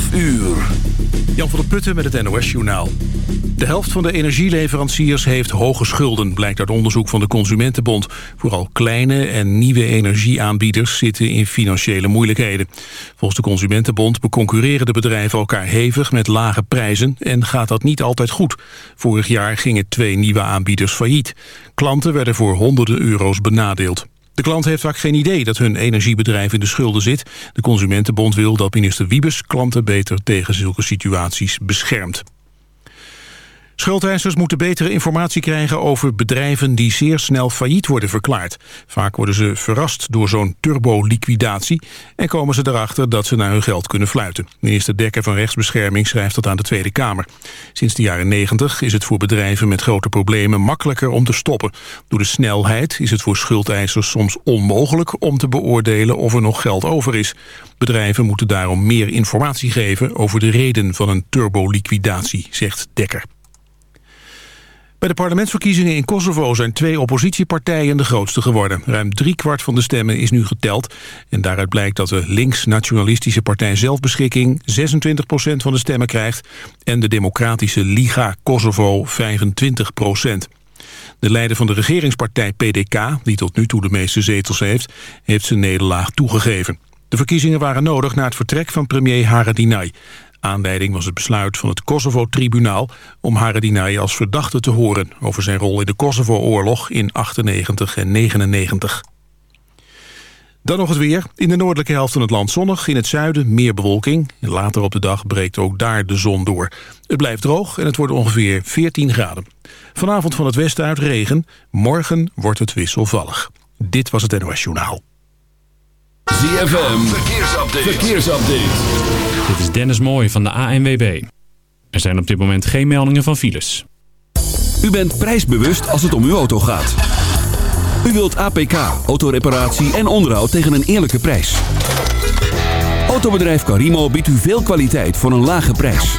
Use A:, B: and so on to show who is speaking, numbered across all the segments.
A: 12 uur.
B: Jan van der Putten met het NOS-journaal. De helft van de energieleveranciers heeft hoge schulden... blijkt uit onderzoek van de Consumentenbond. Vooral kleine en nieuwe energieaanbieders zitten in financiële moeilijkheden. Volgens de Consumentenbond beconcurreren de bedrijven elkaar hevig... met lage prijzen en gaat dat niet altijd goed. Vorig jaar gingen twee nieuwe aanbieders failliet. Klanten werden voor honderden euro's benadeeld. De klant heeft vaak geen idee dat hun energiebedrijf in de schulden zit. De Consumentenbond wil dat minister Wiebes klanten beter tegen zulke situaties beschermt. Schuldeisers moeten betere informatie krijgen over bedrijven die zeer snel failliet worden verklaard. Vaak worden ze verrast door zo'n turbo-liquidatie en komen ze erachter dat ze naar hun geld kunnen fluiten. Minister Dekker van Rechtsbescherming schrijft dat aan de Tweede Kamer. Sinds de jaren 90 is het voor bedrijven met grote problemen makkelijker om te stoppen. Door de snelheid is het voor schuldeisers soms onmogelijk om te beoordelen of er nog geld over is. Bedrijven moeten daarom meer informatie geven over de reden van een turbo-liquidatie, zegt Dekker. Bij de parlementsverkiezingen in Kosovo zijn twee oppositiepartijen de grootste geworden. Ruim driekwart van de stemmen is nu geteld. En daaruit blijkt dat de links-nationalistische partij Zelfbeschikking 26% van de stemmen krijgt. En de democratische Liga Kosovo 25% De leider van de regeringspartij PDK, die tot nu toe de meeste zetels heeft, heeft zijn nederlaag toegegeven. De verkiezingen waren nodig na het vertrek van premier Haradinaj. Aanleiding was het besluit van het Kosovo-tribunaal om Haradinaj als verdachte te horen over zijn rol in de Kosovo-oorlog in 98 en 99. Dan nog het weer. In de noordelijke helft van het land zonnig. In het zuiden meer bewolking. Later op de dag breekt ook daar de zon door. Het blijft droog en het wordt ongeveer 14 graden. Vanavond van het westen uit regen. Morgen wordt het wisselvallig. Dit was het NOS Journaal.
A: ZFM. Verkeersupdate. Verkeersupdate.
C: Dit is Dennis Mooij van de ANWB. Er zijn op dit moment geen meldingen van files.
A: U bent prijsbewust als het om uw auto gaat. U wilt APK, autoreparatie en onderhoud tegen een eerlijke prijs. Autobedrijf Carimo biedt u veel kwaliteit voor een lage prijs.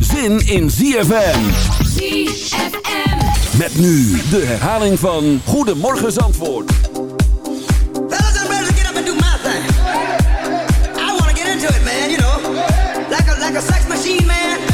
A: zin in ZFM.
D: ZFM.
A: Met nu de herhaling van Goedemorgen Zandvoort.
E: Fellas, I'm ready to get up and do my thing. I want to get into it, man, you know. Like a, like a sex machine, man.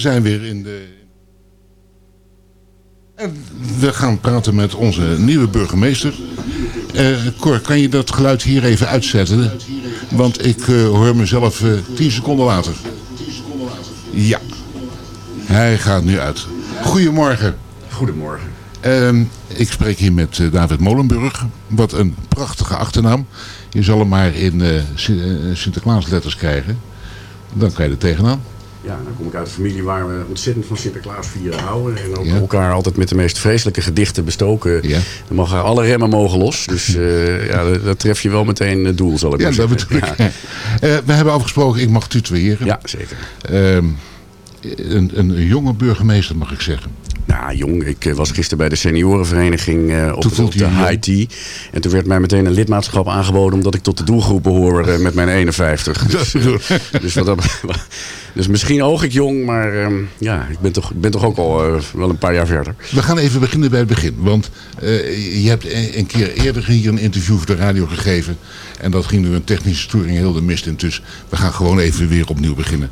F: Zijn weer in de... En we gaan praten met onze nieuwe burgemeester. Eh Cor, kan je dat geluid hier even uitzetten? Want ik eh, hoor mezelf eh 10 seconden later. Ja, hij gaat nu uit. Goedemorgen.
G: Goedemorgen.
F: Ehm, ik spreek hier met David Molenburg. Wat een prachtige achternaam. Je zal hem maar in Sin- eh, Sinterklaasletters krijgen. Dan kan je er tegenaan.
G: Ja, dan kom ik uit een familie waar we ontzettend van Sinterklaas vieren houden. En ook
F: Ja.
G: elkaar altijd met de meest vreselijke gedichten bestoken.
F: Ja.
G: Dan mogen alle remmen mogen los. Dus eh, ja, dat, dat tref je wel meteen het doel, zal ik
F: Ja,
G: maar
F: dat bedoel ik.
G: Ja.
F: Eh, we hebben afgesproken, ik mag tutoyeren.
G: Ja, zeker.
F: Ehm, een, een jonge burgemeester, mag ik zeggen.
G: Nou, jong. Ik eh, was gisteren bij de seniorenvereniging eh, op, op de high tea. En toen werd mij meteen een lidmaatschap aangeboden... omdat ik tot de doelgroep behoor eh, met mijn 51. Dus, dus, wat dus misschien oog ik jong, maar ehm, ja, ik ben toch, ben toch ook al wel een paar jaar verder.
F: We gaan even beginnen bij het begin. Want je hebt een, een keer eerder hier een interview voor de radio gegeven. En dat ging door een technische storing heel de mist in. Dus we gaan gewoon even weer opnieuw beginnen.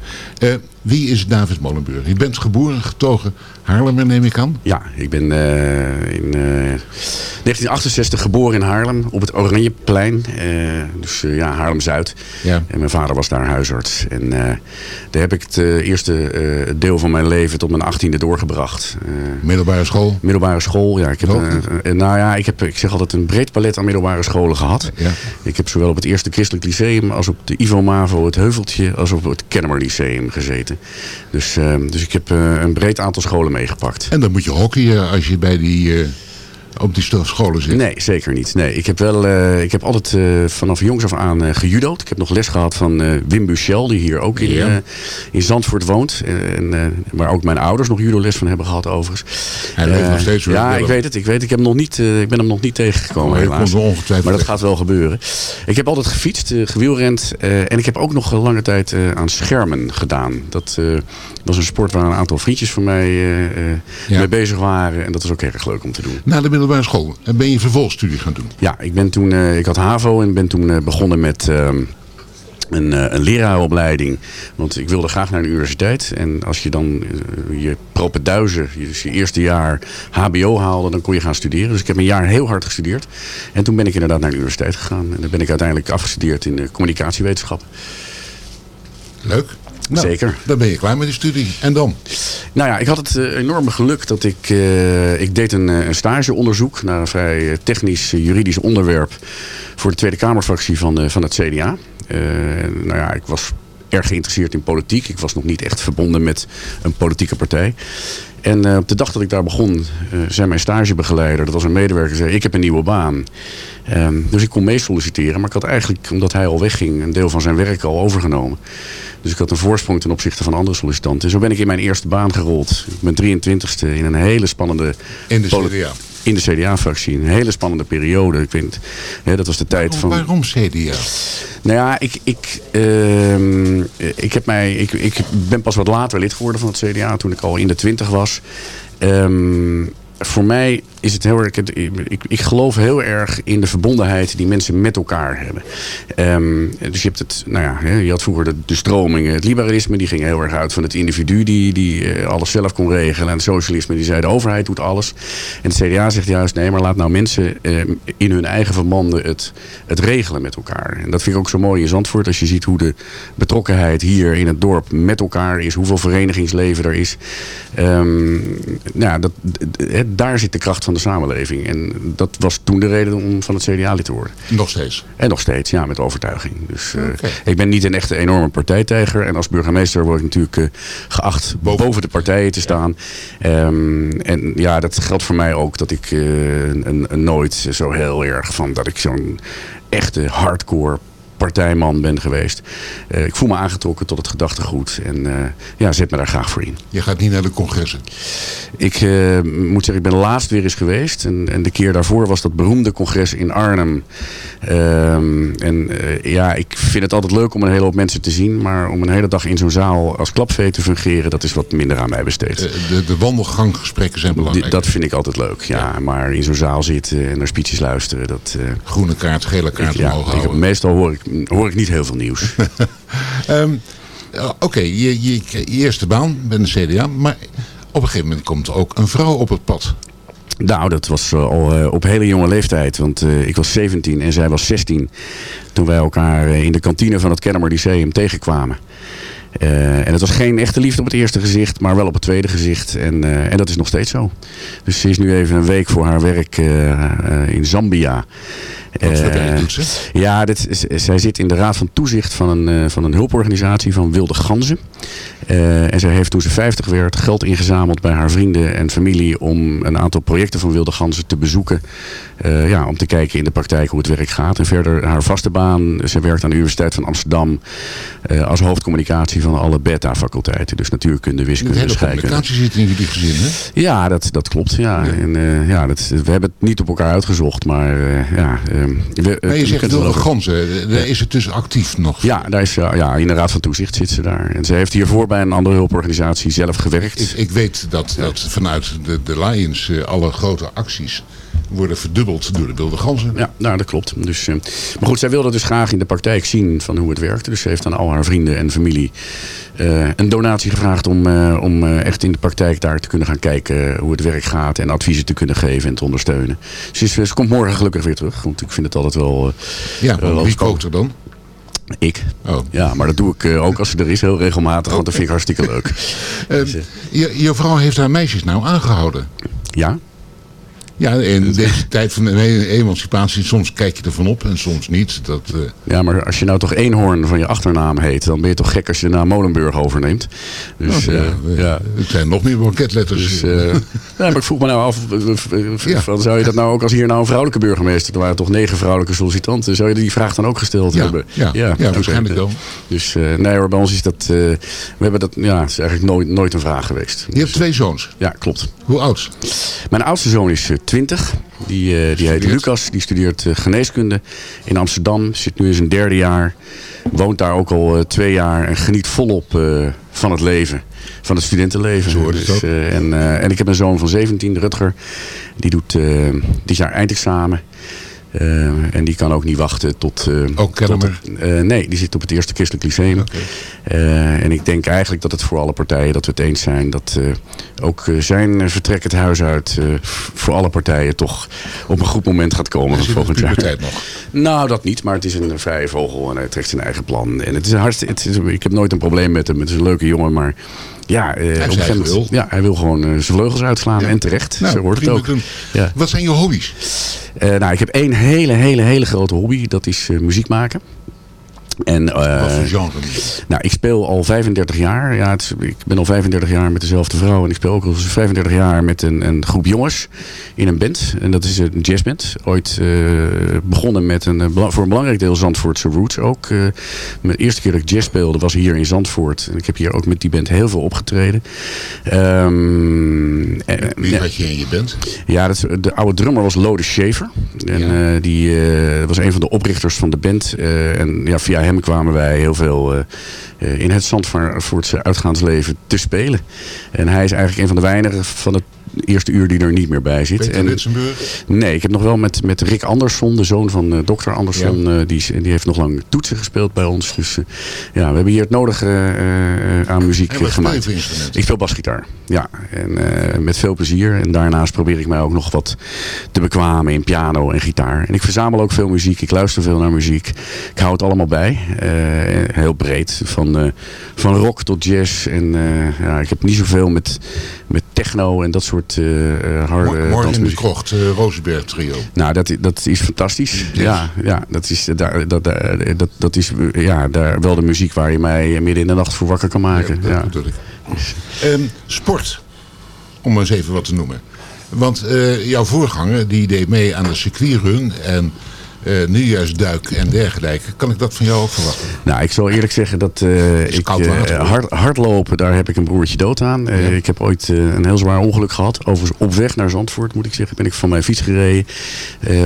F: Eh, wie is David Molenburg? Je bent geboren, getogen Haarlemmer, neem ik aan.
G: Ja, ik ben eh, in eh, 1968 geboren in Haarlem op het Oranjeplein. Eh, dus eh, ja, Haarlem-Zuid.
F: Ja.
G: En mijn vader was daar huisarts. En eh, daar heb ik het eh, eerste eh, deel van mijn leven tot mijn achttiende doorgebracht. Eh,
F: Middelbare school.
G: middelbare school, ja. Ik heb, eh, eh, nou ja, ik, heb, ik zeg altijd een breed palet aan middelbare scholen gehad.
F: Ja.
G: Ik heb zowel op het Eerste Christelijk Lyceum als op de Ivo Mavo, het Heuveltje, als op het Kennemer Lyceum gezeten. Dus, eh, dus ik heb eh, een breed aantal scholen meegepakt.
F: En dan moet je hockeyen als je bij die, eh, op die scholen zit.
G: Nee, zeker niet. Nee, ik heb wel, eh, ik heb altijd eh, vanaf jongs af aan eh gejudo'd. Ik heb nog les gehad van Wim Buchel, die hier ook in,
F: Ja.
G: in Zandvoort woont. En, waar ook mijn ouders nog judo-les van hebben gehad overigens.
F: Hij leeft nog steeds,
G: Ja, ik weet het. Ik, weet, ik, heb hem nog niet, ik ben hem nog niet tegengekomen
F: Oh,
G: helaas. Maar dat gaat wel gebeuren. Ik heb altijd gefietst, gewielrend. en ik heb ook nog lange tijd aan schermen gedaan. Dat was een sport waar een aantal vriendjes van mij
F: Ja.
G: mee bezig waren. En dat was ook erg leuk om te doen.
F: Na de middelbare school. En ben je vervolgstudie gaan doen.
G: Ja, ik, ben toen, eh, ik had HAVO en ben toen eh, begonnen met ehm, een, eh, een leraaropleiding. Want ik wilde graag naar de universiteit. En als je dan eh, je propenduizen, dus je eerste jaar HBO haalde, dan kon je gaan studeren. Dus ik heb een jaar heel hard gestudeerd. En toen ben ik inderdaad naar de universiteit gegaan. En dan ben ik uiteindelijk afgestudeerd in de communicatiewetenschap.
F: Leuk. Nou,
G: Zeker.
F: Dan ben je klaar met die studie. En dan?
G: Nou ja, ik had het eh, enorme geluk dat ik... eh, ik deed een, eh, een stageonderzoek naar een vrij technisch juridisch onderwerp... voor de Tweede Kamerfractie van, van het CDA. Nou ja, ik was erg geïnteresseerd in politiek. Ik was nog niet echt verbonden met een politieke partij. En eh, op de dag dat ik daar begon, eh, zei mijn stagebegeleider, dat was een medewerker, zei ik heb een nieuwe baan. Ehm, dus ik kon mee solliciteren, maar ik had eigenlijk, omdat hij al wegging, een deel van zijn werk al overgenomen. Dus ik had een voorsprong ten opzichte van andere sollicitanten. En zo ben ik in mijn eerste baan gerold. Ik ben 23ste in een hele spannende...
F: In de CDA.
G: In de CDA-fractie. Een hele spannende periode. Ik vind, hè, dat was de tijd van...
F: Waarom CDA?
G: Nou ja, ik, ik, ehm, ik, heb mij, ik, ik ben pas wat later lid geworden van het CDA toen ik al in de twintig was. Ehm, voor mij is het heel erg. Ik, ik, geloof heel erg in de verbondenheid die mensen met elkaar hebben. Ehm, dus je hebt het, nou ja, je had vroeger de, stromingen. Het liberalisme die ging heel erg uit van het individu die, die eh, alles zelf kon regelen. En het socialisme die zei de overheid doet alles. En het CDA zegt juist nee, maar laat nou mensen eh, in hun eigen verbanden het, het regelen met elkaar. En dat vind ik ook zo mooi in Zandvoort als je ziet hoe de betrokkenheid hier in het dorp met elkaar is. Hoeveel verenigingsleven er is. Ehm, nou, dat, daar zit de kracht van de samenleving. En dat was toen de reden om van het CDA lid te worden.
F: Nog steeds.
G: En nog steeds, ja, met overtuiging. Dus eh, ik ben niet een echte enorme partijtijger. En als burgemeester word ik natuurlijk eh, geacht boven. de partijen te staan. Ehm, en ja, dat geldt voor mij ook dat ik eh, een, een nooit zo heel erg van dat ik zo'n echte hardcore partijman ben geweest. Eh, ik voel me aangetrokken tot het gedachtegoed. En eh, ja, zet me daar graag voor in.
F: Je gaat niet naar de congressen.
G: Ik eh, moet zeggen, ik ben laatst weer eens geweest. En, en de keer daarvoor was dat beroemde congres in Arnhem. Ehm, en ja, ik vind het altijd leuk om een hele hoop mensen te zien. Maar om een hele dag in zo'n zaal als klapvee te fungeren, dat is wat minder aan mij besteed.
F: De, de wandelganggesprekken zijn belangrijk.
G: Dat vind ik altijd leuk, ja. Maar in zo'n zaal zitten en naar speeches luisteren, dat...
F: Groene kaart, gele kaart
G: ik, ja, ik meestal hoor ik, hoor ik niet heel veel nieuws.
F: Ehm, eh, Oké, je, je, je eerste baan bij de CDA. Maar op een gegeven moment komt ook een vrouw op het pad.
G: Nou, dat was eh, al eh, op hele jonge leeftijd. Want eh, ik was 17 en zij was 16. Toen wij elkaar in de kantine van het Kennemer Lyceum tegenkwamen. En het was geen echte liefde op het eerste gezicht, maar wel op het tweede gezicht. En, en dat is nog steeds zo. Dus ze is nu even een week voor haar werk in Zambia.
F: Wat voor
G: Eh,
F: werk doet ze?
G: Ja, dit, is- zij zit in de raad van toezicht van een, eh, van een hulporganisatie van Wilde Ganzen. Eh, en zij heeft toen ze 50 werd geld ingezameld bij haar vrienden en familie om een aantal projecten van Wilde Ganzen te bezoeken. Ja, om te kijken in de praktijk hoe het werk gaat. En verder haar vaste baan. Ze werkt aan de Universiteit van Amsterdam als hoofdcommunicatie van alle beta-faculteiten. Dus natuurkunde,
F: De
G: wiskunde,
F: hele
G: scheikunde.
F: communicatie zit in jullie gezin, hè?
G: Ja, dat, dat klopt. Ja. En, ja, dat, we hebben het niet op elkaar uitgezocht, maar ja. Eh, we,
F: Maar je zegt
G: het
F: Wilde Ganzen, eh, daar is het dus actief nog.
G: Ja, daar is, ja, ja, in de Raad van Toezicht zit ze daar. En ze heeft hiervoor bij een andere hulporganisatie zelf gewerkt.
F: Ik, ik weet dat, dat vanuit de, de Lions eh, alle grote acties worden verdubbeld door de Wilde Ganzen.
G: Ja, nou, dat klopt. Dus, eh, maar goed, zij wilde dus graag in de praktijk zien van hoe het werkte. Dus ze heeft aan al haar vrienden en familie eh, een donatie gevraagd om, eh, om echt in de praktijk daar te kunnen gaan kijken hoe het werk gaat en adviezen te kunnen geven en te ondersteunen. Ze, is, ze komt morgen gelukkig weer terug, want ik vind het altijd wel...
F: Ja, maar wie kookt er dan?
G: Ik.
F: Oh.
G: Ja, maar dat doe ik ook als ze er is, heel regelmatig, want dat vind ik hartstikke leuk.
F: Eh, je, je vrouw heeft haar meisjes nou aangehouden.
G: Ja?
F: Ja, in deze tijd van de emancipatie, soms kijk je ervan op en soms niet. Dat, eh,
G: Ja, maar als je nou toch Eenhoorn van je achternaam heet, dan ben je toch gek als je de naam Molenburg overneemt. Dus
F: oh,
G: eh,
F: ja,
G: ja.
F: eh, Het zijn nog meer banketletters.
G: Dus, eh, ja, maar ik vroeg me nou af, eh, eh, van, zou je dat nou ook als hier nou een vrouwelijke burgemeester, er waren toch negen vrouwelijke sollicitanten, zou je die vraag dan ook gesteld hebben?
F: ja, ja, waarschijnlijk wel.
G: Dus eh, nee hoor, bij ons is dat, eh, we hebben dat, ja, is eigenlijk nooit, nooit een vraag geweest.
F: je hebt twee zoons.
G: Ja, klopt.
F: Hoe oud?
G: Mijn oudste zoon is eh, 20. Die, eh, die heet? Lucas. Die studeert eh, geneeskunde in Amsterdam. Zit nu in zijn derde jaar. Woont daar ook al eh, twee jaar. En geniet volop van het leven. Van het studentenleven.
F: Zo hoort het
G: Dus, en, en ik heb een zoon van 17, Rutger. Die doet dit jaar eindexamen. Eh, en die kan ook niet wachten tot... eh,
F: Ook Kennemer?
G: tot- eh, nee, die zit op het Eerste Christelijk Lyceum. En ik denk eigenlijk dat het voor alle partijen dat we het eens zijn dat ook zijn vertrek het huis uit voor alle partijen toch op een goed moment gaat komen
F: de
G: volgend jaar.
F: puberteit nog.
G: Nou, dat niet, maar het is een vrije vogel en hij trekt zijn eigen plan. En het is een hartstikke, is, ik heb nooit een probleem met hem. Het is een leuke jongen, maar ja, eh, op een
F: zijn
G: gegeven
F: eigen
G: moment, ja, hij wil gewoon eh, zijn vleugels uitslaan en terecht.
F: Nou,
G: Zo hoort het ook. Ja.
F: Wat zijn je hobby's?
G: Eh, nou, ik heb één hele, hele, hele grote hobby. Dat is muziek maken. En, eh,
F: Wat voor genre?
G: nou, ik speel al 35 jaar. Ja, het ik ben al 35 jaar met dezelfde vrouw. En ik speel ook al 35 jaar met een, een groep jongens in een band. En dat is een jazzband. Ooit eh, begonnen met een, eh, voor een belangrijk deel Zandvoortse roots ook. Mijn eerste keer dat ik jazz speelde was hier in Zandvoort. En ik heb hier ook met die band heel veel opgetreden. Ehm, en-
F: Wie had je in je band?
G: Ja, dat, de oude drummer was Lode Schaefer. En die was een van de oprichters van de band. En ja, via hem kwamen wij heel veel eh, eh, in het Zandvoortse uitgaansleven te spelen. En hij is eigenlijk een van de weinigen van het eerste uur die er niet meer bij zit.
F: Peter
G: En-
F: Litsenburg?
G: Nee, ik heb nog wel met, met Rick Andersson, de zoon van eh, dokter Andersson. eh, die, die heeft nog lang toetsen gespeeld bij ons. Dus eh, ja, we hebben hier het nodige aan muziek gemaakt. Ik speel basgitaar. Ja, en met veel plezier. En daarnaast probeer ik mij ook nog wat te bekwamen in piano en gitaar. En ik verzamel ook veel muziek. Ik luister veel naar muziek. Ik hou het allemaal bij. Heel breed. Van, van rock tot jazz. En ja, ik heb niet zoveel met, met techno en dat soort eh eh, harde
F: Mor- Morgen in de krocht, eh Rosenberg trio.
G: Nou, dat, dat is fantastisch. Ja, ja dat, is, daar, dat, daar- dat, dat is ja, daar wel de muziek waar je mij midden in de nacht voor wakker kan maken.
F: dat
G: Ja,
F: ik. Ehm, sport, om maar eens even wat te noemen. Want jouw voorganger die deed mee aan de circuitrun en eh nieuwjaarsduik en dergelijke. Kan ik dat van jou ook verwachten?
G: Nou, ik zal eerlijk zeggen dat eh, ik
F: hoor.
G: hard, hardlopen, daar heb ik een broertje dood aan. Ik heb ooit een heel zwaar ongeluk gehad. Overigens op weg naar Zandvoort, moet ik zeggen, ben ik van mijn fiets gereden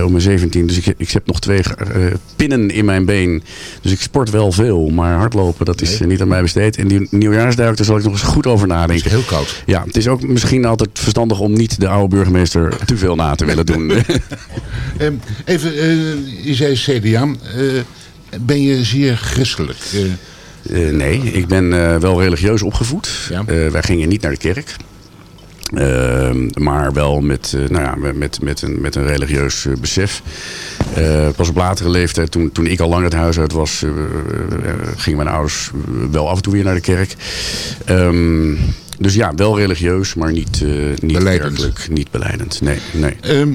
G: op mijn 17. Dus ik, ik heb nog twee pinnen in mijn been. Dus ik sport wel veel, maar hardlopen, dat is niet aan mij besteed. En die nieuwjaarsduik, daar zal ik nog eens goed over nadenken.
F: heel koud.
G: Ja, het is ook misschien altijd verstandig om niet de oude burgemeester te veel na te willen doen.
F: Ehm, even, je zei CDA. eh, ben je zeer christelijk? Eh,
G: Eh, nee, ik ben wel religieus opgevoed.
F: Ja.
G: Wij gingen niet naar de kerk. Maar wel met, nou ja, met- met, een, met een religieus besef. Pas op latere leeftijd, toen, toen ik al lang het huis uit was, gingen mijn ouders wel af en toe weer naar de kerk. Ehm, dus ja, wel religieus, maar niet, niet werkelijk, niet beleidend. Nee, nee.
F: Ehm,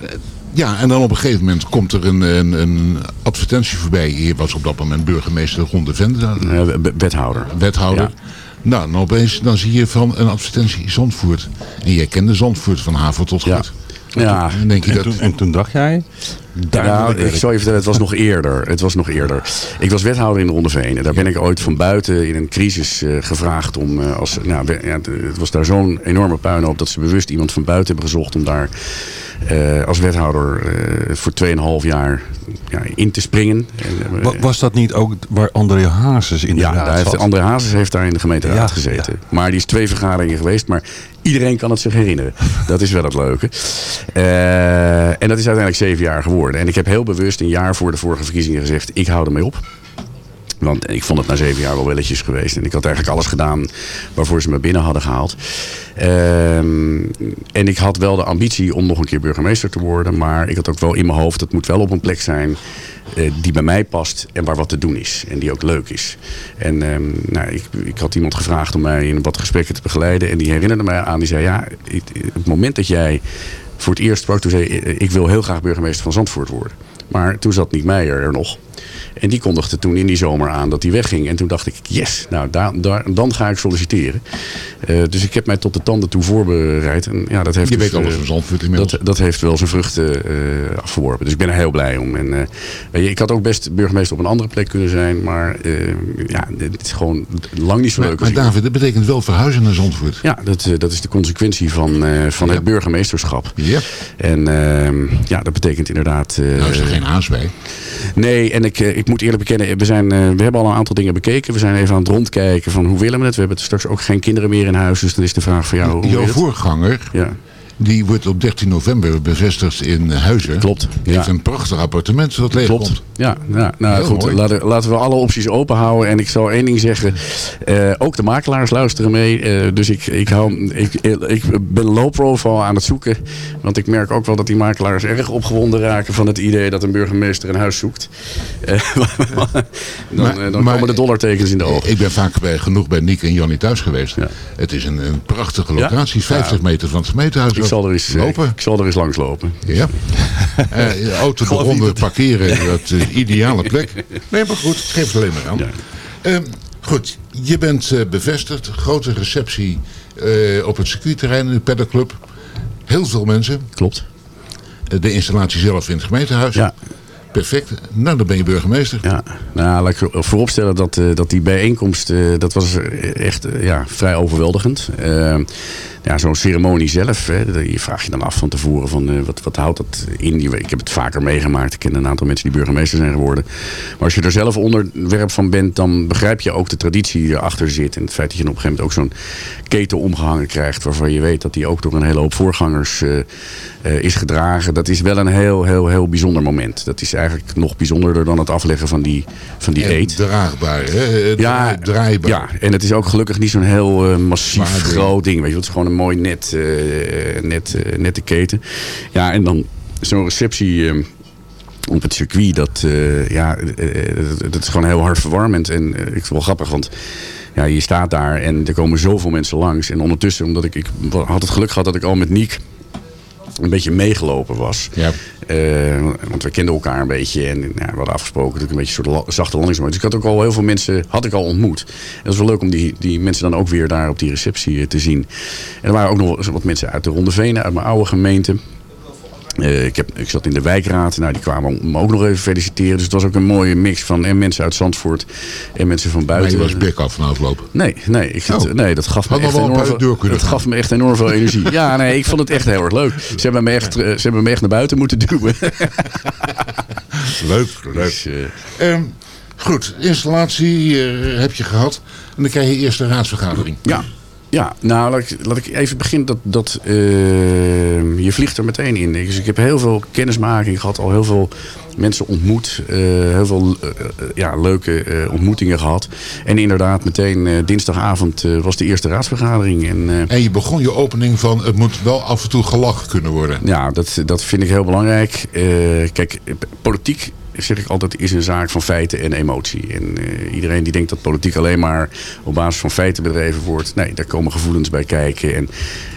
F: eh, ja, en dan op een gegeven moment komt er een, een, een advertentie voorbij. Hier was op dat moment burgemeester Ron de Vende,
G: wethouder.
F: wethouder.
G: Ja.
F: Nou, en opeens dan zie je van een advertentie Zandvoort. En jij kende Zandvoort van haven tot
G: Ja.
F: goed.
G: Ja,
F: En denk je
H: En
F: dat...
H: toen, en toen dacht jij? Daar
G: Ja,
H: wil ik
G: zal je vertellen, het was nog eerder. Het was nog eerder. Ik was wethouder in de Ronde Venen. Daar ben ik ooit van buiten in een crisis eh, gevraagd om eh, als nou, we- ja, het- het was daar zo'n enorme puinhoop dat ze bewust iemand van buiten hebben gezocht om daar eh, als wethouder eh, voor 2,5 jaar ja, in te springen. En, eh,
H: Wa- Was dat niet ook waar André Hazes in de
G: ja,
H: raad
G: daar heeft? André Hazes heeft daar in de gemeenteraad
H: Ja,
G: gezeten. Maar die is twee vergaderingen geweest. Maar iedereen kan het zich herinneren. Dat is wel het leuke. En dat is uiteindelijk zeven jaar geworden. En ik heb heel bewust een jaar voor de vorige verkiezingen gezegd... ik hou ermee op. Want ik vond het na zeven jaar wel welletjes geweest. En ik had eigenlijk alles gedaan waarvoor ze me binnen hadden gehaald. Ehm, en ik had wel de ambitie om nog een keer burgemeester te worden. Maar ik had ook wel in mijn hoofd, het moet wel op een plek zijn eh, die bij mij past en waar wat te doen is. En die ook leuk is. En ehm, nou, ik, ik had iemand gevraagd om mij in wat gesprekken te begeleiden. En die herinnerde mij aan, die zei ja, het moment dat jij voor het eerst sprak, toen zei je, ik wil heel graag burgemeester van Zandvoort worden. Maar toen zat niet Meijer er nog. En die kondigde toen in die zomer aan dat hij wegging. En toen dacht ik, yes, nou daar, daar, dan ga ik solliciteren. Eh, dus ik heb mij tot de tanden toe voorbereid. En ja, dat heeft
F: Je
G: dus,
F: weet alles
G: eh,
F: van Zandvoort inmiddels.
G: dat, dat heeft wel zijn vruchten eh, afgeworpen. Dus ik ben er heel blij om. En, ik had ook best burgemeester op een andere plek kunnen zijn. Maar ja, het is gewoon lang niet zo
F: Maar,
G: leuk
F: maar
G: ik-
F: David, dat betekent wel verhuizen naar Zandvoort.
G: ja, dat, dat is de consequentie van, van
F: Ja.
G: het burgemeesterschap.
F: Ja.
G: En ehm, ja, dat betekent inderdaad...
F: Nou is er geen haast bij.
G: Nee, en ik, eh, ik moet eerlijk bekennen, we, zijn, eh, we hebben al een aantal dingen bekeken. We zijn even aan het rondkijken van hoe willen we het. We hebben straks ook geen kinderen meer in huis. Dus dan is de vraag van jou,
F: Jouw voorganger,
G: Ja,
F: die wordt op 13 november bevestigd in Huizen.
G: klopt. Ja.
F: heeft een prachtig appartement dat leeg
G: Klopt.
F: komt.
G: Ja, ja nou
F: Heel
G: goed, laten, laten we alle opties open houden. En ik zal één ding zeggen. eh, ook de makelaars luisteren mee. Eh, dus ik, ik, hou, ik, ik ben low profile aan het zoeken. Want ik merk ook wel dat die makelaars erg opgewonden raken van het idee dat een burgemeester een huis zoekt. Eh, dan
F: Maar-
G: dan
F: maar-
G: komen de dollartekens in de ogen.
F: Ik ben vaak bij, genoeg bij Nick en Jannie thuis geweest.
G: Ja.
F: Het is een, een prachtige locatie, 50 meter van het gemeentehuis.
G: Zal er eens, eh,
F: lopen.
G: ik zal er eens langs lopen.
F: Ja. Eh, auto eronder parkeren, dat is de ideale plek. Nee, maar goed, het geeft alleen maar aan. Ehm, goed, je bent eh, bevestigd. Grote receptie eh, op het circuitterrein in de paddockclub. Heel veel mensen.
G: Klopt.
F: Eh, de installatie zelf in het gemeentehuis.
G: Ja.
F: Perfect. Nou, dan ben je burgemeester.
G: Ja, nou, laat ik vooropstellen dat, eh, dat die bijeenkomst, eh, dat was echt eh, ja, vrij overweldigend. Ja, zo'n ceremonie zelf, hè, je vraagt je dan af van tevoren van wat, wat houdt dat in. Ik heb het vaker meegemaakt. Ik ken een aantal mensen die burgemeester zijn geworden. Maar als je er zelf onderwerp van bent, dan begrijp je ook de traditie die erachter zit. En het feit dat je op een gegeven moment ook zo'n keten omgehangen krijgt, waarvan je weet dat die ook door een hele hoop voorgangers is gedragen. Dat is wel een heel, heel, heel bijzonder moment. Dat is eigenlijk nog bijzonderder dan het afleggen van die, van die
F: En
G: eet.
F: draagbaar, hè? Eh,
G: Ja,
F: draai- draaibaar.
G: Ja, en het is ook gelukkig niet zo'n heel eh, massief groot ding. Weet je, het is gewoon een mooi net, eh, net, nette keten. Ja, en dan zo'n receptie op het circuit, dat, ja, dat, is gewoon heel hartverwarmend. En eh, ik vind het wel grappig, want ja, je staat daar en er komen zoveel mensen langs. En ondertussen, omdat ik, ik had het geluk gehad dat ik al met Niek een beetje meegelopen was.
F: Ja.
G: Eh, want we kenden elkaar een beetje en nou, we hadden afgesproken dat ik een beetje een soort zachte landingsmoment. Dus ik had ook al heel veel mensen had ik al ontmoet. En dat is wel leuk om die, die mensen dan ook weer daar op die receptie eh, te zien. En er waren ook nog wat mensen uit de Ronde Venen, uit mijn oude gemeente. Eh, ik, heb, ik zat in de wijkraad, nou, die kwamen me ook nog even feliciteren. Dus het was ook een mooie mix van en mensen uit Zandvoort en mensen van
F: Maar
G: buiten.
F: je was bek af van aflopen.
G: Nee, nee, ik
F: Oh.
G: nee dat gaf me echt enorm veel, dat gaf me echt enorm veel energie. Ja, nee, ik vond het echt heel erg leuk. Ze hebben me echt, eh, ze hebben me echt naar buiten moeten duwen.
F: Leuk, leuk.
G: Dus, eh,
F: Ehm, goed, installatie heb je gehad. En dan krijg je eerst een raadsvergadering.
G: ja. Ja, nou laat ik, laat ik even beginnen dat, dat eh, je vliegt er meteen in. Dus ik heb heel veel kennismaking gehad, al heel veel mensen ontmoet, eh, heel veel eh, ja, leuke ontmoetingen gehad. En inderdaad, meteen dinsdagavond was de eerste raadsvergadering. En,
F: En je begon je opening van het moet wel af en toe gelachen kunnen worden.
G: Ja, dat, dat vind ik heel belangrijk. Kijk, politiek zeg ik altijd is een zaak van feiten en emotie. En eh, iedereen die denkt dat politiek alleen maar op basis van feiten bedreven wordt. Nee, daar komen gevoelens bij kijken. En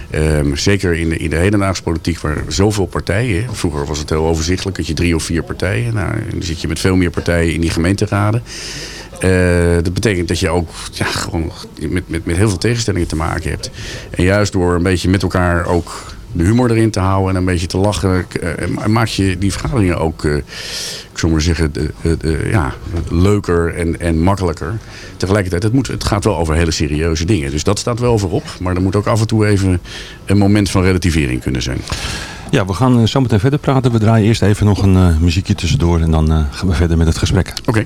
G: ehm, zeker in de, in de hedendaagse politiek waar zoveel partijen... Vroeger was het heel overzichtelijk, dat je drie of vier partijen. Nou, dan zit je met veel meer partijen in die gemeenteraden. Eh, dat betekent dat je ook ja, gewoon met, met, met heel veel tegenstellingen te maken hebt. En juist door een beetje met elkaar ook de humor erin te houden en een beetje te lachen, eh, maak je die vergaderingen ook, eh, ik zou maar zeggen, ja, leuker en, en makkelijker. Tegelijkertijd, het, moet, het gaat wel over hele serieuze dingen. Dus dat staat wel voorop. Maar er moet ook af en toe even een moment van relativering kunnen zijn.
H: Ja, we gaan eh, zo meteen verder praten. We draaien eerst even nog een muziekje tussendoor en dan gaan we verder met het gesprek.
G: Oké.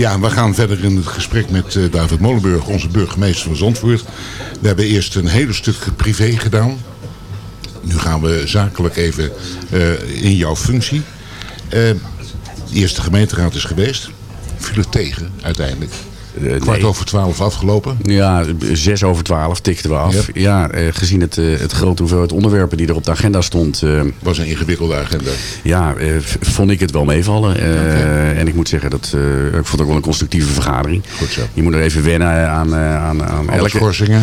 F: Ja, we gaan verder in het gesprek met eh, David Molenburg, onze burgemeester van Zandvoort. We hebben eerst een hele stuk privé gedaan. Nu gaan we zakelijk even eh, in jouw functie. Eh, de eerste gemeenteraad is geweest. Viel het tegen uiteindelijk? Kwart
G: nee.
F: over twaalf afgelopen.
G: Ja, zes over twaalf tikten we af. Ja, eh, gezien het, eh, het grote hoeveelheid onderwerpen die er op de agenda stond... eh,
F: was een ingewikkelde agenda.
G: Ja, eh, vond ik het wel meevallen. Eh, En ik moet zeggen, dat, eh, ik vond het ook wel een constructieve vergadering.
F: Goed zo.
G: Je moet er even wennen aan, eh, aan, aan elke...
F: schorsingen.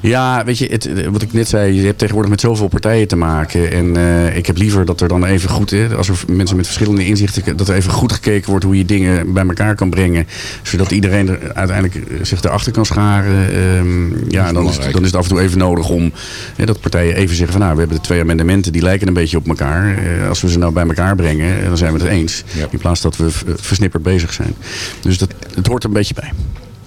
G: Ja, weet je, het, eh, wat ik net zei, je hebt tegenwoordig met zoveel partijen te maken. En eh, ik heb liever dat er dan even goed, als er mensen met verschillende inzichten, dat er even goed gekeken wordt hoe je dingen bij elkaar kan brengen. Zodat iedereen er uiteindelijk eh, zich erachter kan scharen. Ehm, ja, dan is, het, dan is het af en toe even nodig om hè, dat partijen even zeggen van nou, we hebben de twee amendementen, die lijken een beetje op elkaar. Eh, als we ze nou bij elkaar brengen, eh, dan zijn we het eens.
F: Ja.
G: In plaats dat we versnipperd bezig zijn. Dus dat, het hoort er een beetje bij.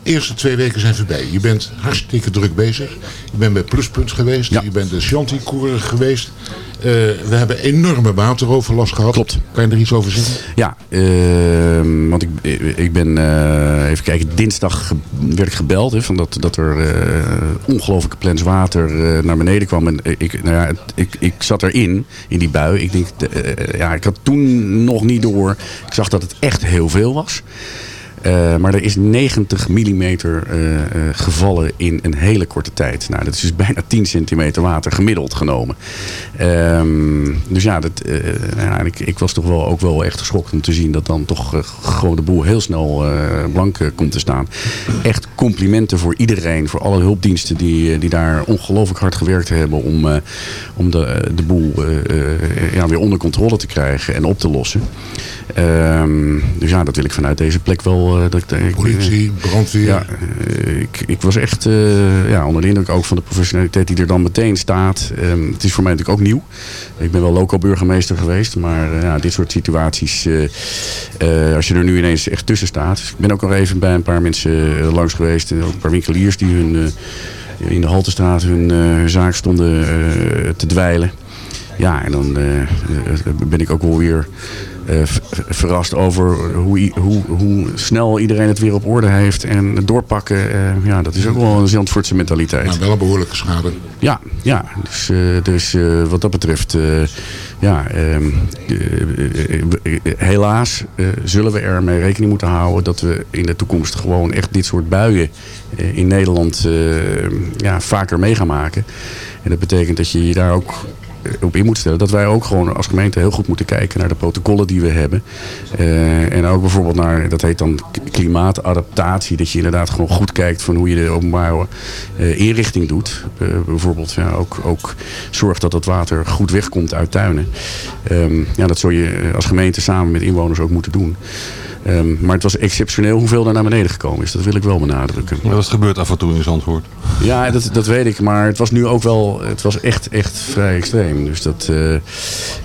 F: De eerste twee weken zijn voorbij. Je bent hartstikke druk bezig. Je bent bij Pluspunt geweest.
G: Ja.
F: Je bent de Shanti-koer geweest. Eh, we hebben enorme wateroverlast gehad.
G: Klopt.
F: Kan je er iets over zeggen?
G: Ja, ehm, want ik, ik ben, eh, even kijken, dinsdag werd ik gebeld. Hè, van dat, dat er eh, ongelooflijke plens water naar beneden kwam. En ik, nou ja, ik, ik zat erin, in die bui. Ik, denk, ja, ik had toen nog niet door. Ik zag dat het echt heel veel was. Eh, maar er is 90 mm eh, eh, gevallen in een hele korte tijd. Nou, dat is dus bijna 10 centimeter water gemiddeld genomen. Ehm, dus ja, dat, ik, ik was toch wel ook wel echt geschokt om te zien dat dan toch gewoon de boel heel snel blank komt te staan. Echt complimenten voor iedereen, voor alle hulpdiensten die, die daar ongelooflijk hard gewerkt hebben om, om de, de boel ja, weer onder controle te krijgen en op te lossen. Ehm, dus ja, dat wil ik vanuit deze plek wel. eh, dat ik,
F: Politie, brandweer.
G: ja, eh, ik, ik was echt eh, ja, onder de indruk ook van de professionaliteit die er dan meteen staat. Ehm, het is voor mij natuurlijk ook nieuw. Ik ben wel local burgemeester geweest, maar eh, ja, dit soort situaties, eh, eh, als je er nu ineens echt tussen staat. Dus ik ben ook al even bij een paar mensen eh, langs geweest, en ook een paar winkeliers die hun, eh, in de Haltestraat hun eh, zaak stonden eh, te dweilen. Ja, en dan eh, eh, ben ik ook wel weer eh, verrast over hoe, hoe, hoe snel iedereen het weer op orde heeft. En het doorpakken, eh, ja, dat is ook wel een Zandvoortse mentaliteit.
F: Maar wel een behoorlijke schade.
G: Ja, ja. dus, eh, dus eh, wat dat betreft, eh, ja, ehm, eh, eh, eh, helaas eh, zullen we ermee rekening moeten houden dat we in de toekomst gewoon echt dit soort buien eh, in Nederland eh, ja, vaker mee gaan maken. En dat betekent dat je je daar ook eh, op in moet stellen dat wij ook gewoon als gemeente heel goed moeten kijken naar de protocollen die we hebben. Eh, en ook bijvoorbeeld naar, dat heet dan klimaatadaptatie, dat je inderdaad gewoon goed kijkt van hoe je de openbare eh, inrichting doet. Eh, bijvoorbeeld ja, ook, ook zorgt dat het water goed wegkomt uit tuinen. Ehm, ja, dat zul je eh, als gemeente samen met inwoners ook moeten doen. Ehm, maar het was exceptioneel hoeveel er naar beneden gekomen is. Dat wil ik wel benadrukken.
H: Ja, dat gebeurt af en toe in Zandvoort.
G: Ja, dat, dat weet ik. Maar het was nu ook wel... Het was echt, echt vrij extreem. Dus dat... eh,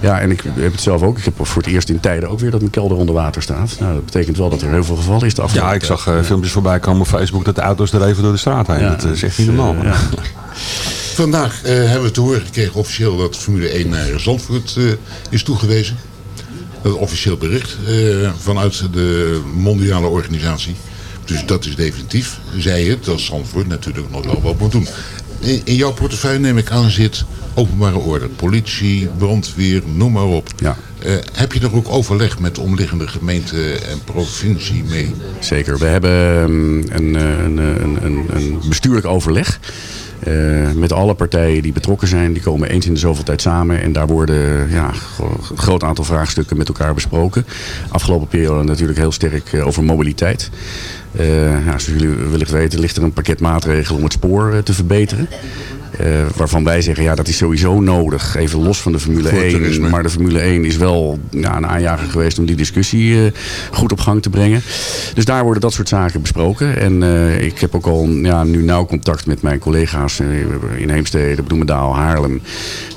G: ja, en ik heb het zelf ook. Ik heb voor het eerst in tijden ook weer dat mijn kelder onder water staat. Nou, dat betekent wel dat er heel veel gevallen is de afgelopen
H: Ja, ik zag eh, filmpjes voorbij komen op Facebook dat de auto's er even door de straat heen.
G: Ja,
H: dat is echt niet normaal.
G: ja.
F: Vandaag eh, hebben we te horen gekregen officieel dat Formule 1 naar Zandvoort eh, is toegewezen. Dat is officieel bericht eh, vanuit de mondiale organisatie. Dus dat is definitief. Zij het dat Zandvoort natuurlijk nog wel wat moet doen. In, jouw portefeuille neem ik aan zit openbare orde. Politie, brandweer, noem maar op.
G: Ja.
F: Eh, heb je er ook overleg met de omliggende gemeente en provincie mee?
G: Zeker. We hebben ehm, een, eh, een, een, een, een bestuurlijk overleg. Eh, met alle partijen die betrokken zijn. Die komen eens in de zoveel tijd samen. En daar worden ja, een groot aantal vraagstukken met elkaar besproken. Afgelopen periode natuurlijk heel sterk eh, over mobiliteit. Eh, ja, zoals jullie wellicht weten ligt er een pakket maatregelen om het spoor te verbeteren. Eh, waarvan wij zeggen, ja, dat is sowieso nodig. Even los van de Formule
F: Voor
G: 1.
F: toerisme.
G: Maar de Formule 1 is wel ja, een aanjager geweest om die discussie eh, goed op gang te brengen. Dus daar worden dat soort zaken besproken. En eh, ik heb ook al ja, nu nauw contact met mijn collega's in Heemstede, Bloemendaal, Haarlem.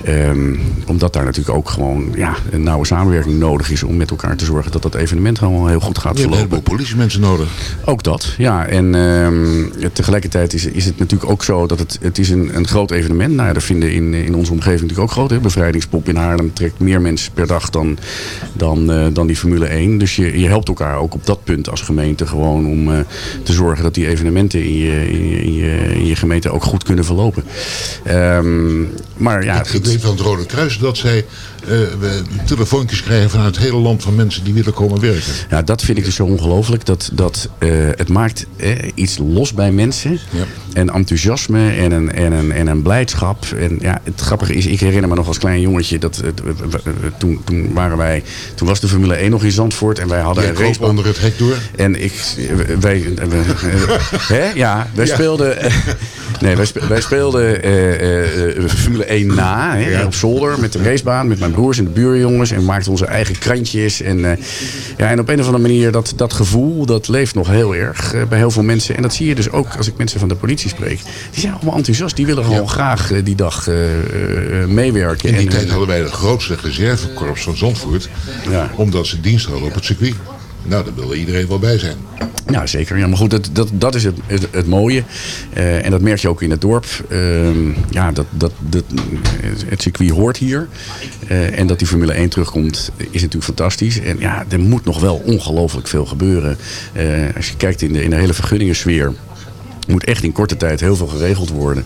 G: Ehm, omdat daar natuurlijk ook gewoon ja, een nauwe samenwerking nodig is om met elkaar te zorgen dat dat evenement gewoon heel goed gaat
F: Je hebt
G: verlopen.
F: politiemensen nodig.
G: Ook dat, ja. En ehm, tegelijkertijd is, is het natuurlijk ook zo dat het, het is een, een groot groot evenement. Nou ja, dat vinden in, in onze omgeving natuurlijk ook groot. Hè. Bevrijdingspop in Haarlem trekt meer mensen per dag dan, dan, eh, dan die Formule 1. Dus je, je helpt elkaar ook op dat punt als gemeente gewoon om eh, te zorgen dat die evenementen in je, in, je, in, je, in je gemeente ook goed kunnen verlopen. Ehm, maar ja,
F: Ik weet van het Rode Kruis dat zij eh, we telefoontjes krijgen vanuit het hele land van mensen die willen komen werken.
G: Ja, dat vind ik dus zo ongelooflijk. Dat, dat, eh, het maakt eh, iets los bij mensen. En enthousiasme en een, en, een, en een blijdschap. En ja, het grappige is, ik herinner me nog als klein jongetje. Dat, eh, toen, toen, waren wij, toen was de Formule 1 nog in Zandvoort. En wij hadden een racebaan.
F: onder het hek door.
G: En ik, wij, hè? Ja, wij
F: Ja.
G: speelden, nee, wij, spe- wij speelden eh, eh, Formule 1 na, hè, op zolder, met de racebaan, met mijn broers en de buurjongens. En we maakten onze eigen krantjes. En, eh, ja, en op een of andere manier, dat, dat gevoel, dat leeft nog heel erg eh, bij heel veel mensen. En dat zie je dus ook als ik mensen van de politie spreek. Die zijn allemaal enthousiast, die willen gewoon graag eh, die dag meewerken.
F: In die
G: En,
F: tijd hadden wij het grootste reservekorps van Zandvoort.
G: Ja.
F: Omdat ze dienst hadden op het circuit. Nou, daar wilde iedereen wel bij zijn.
G: Ja, zeker. Ja, maar goed, dat, dat, dat is het, het, mooie. Eh, en dat merk je ook in het dorp. Ehm, ja, dat, dat, dat, het circuit hoort hier. Eh, en dat die Formule 1 terugkomt is natuurlijk fantastisch. En ja, er moet nog wel ongelooflijk veel gebeuren. Eh, als je kijkt in de, in de hele vergunningssfeer moet echt in korte tijd heel veel geregeld worden.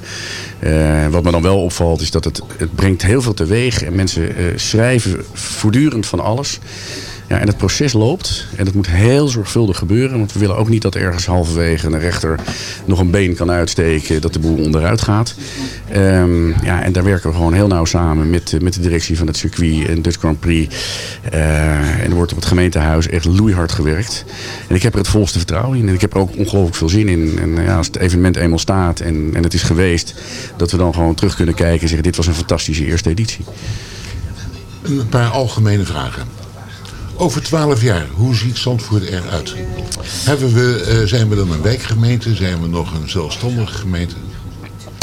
G: Eh, wat me dan wel opvalt is dat het, het brengt heel veel teweeg. En mensen eh, schrijven voortdurend van alles. Ja, en het proces loopt. En het moet heel zorgvuldig gebeuren. Want we willen ook niet dat ergens halverwege een rechter nog een been kan uitsteken. Dat de boel onderuit gaat. Ehm, ja, en daar werken we gewoon heel nauw samen met, eh, met de directie van het circuit en Dutch Grand Prix. Eh, en er wordt op het gemeentehuis echt loeihard gewerkt. En ik heb er het volste vertrouwen in. En ik heb er ook ongelooflijk veel zin in. En eh, ja, als het evenement eenmaal staat en, en het is geweest. Dat we dan gewoon terug kunnen kijken en zeggen dit was een fantastische eerste editie.
F: Een paar algemene vragen. Over twaalf jaar, hoe ziet Zandvoort eruit? Hebben we, eh, zijn we dan een wijkgemeente? Zijn we nog een zelfstandige gemeente?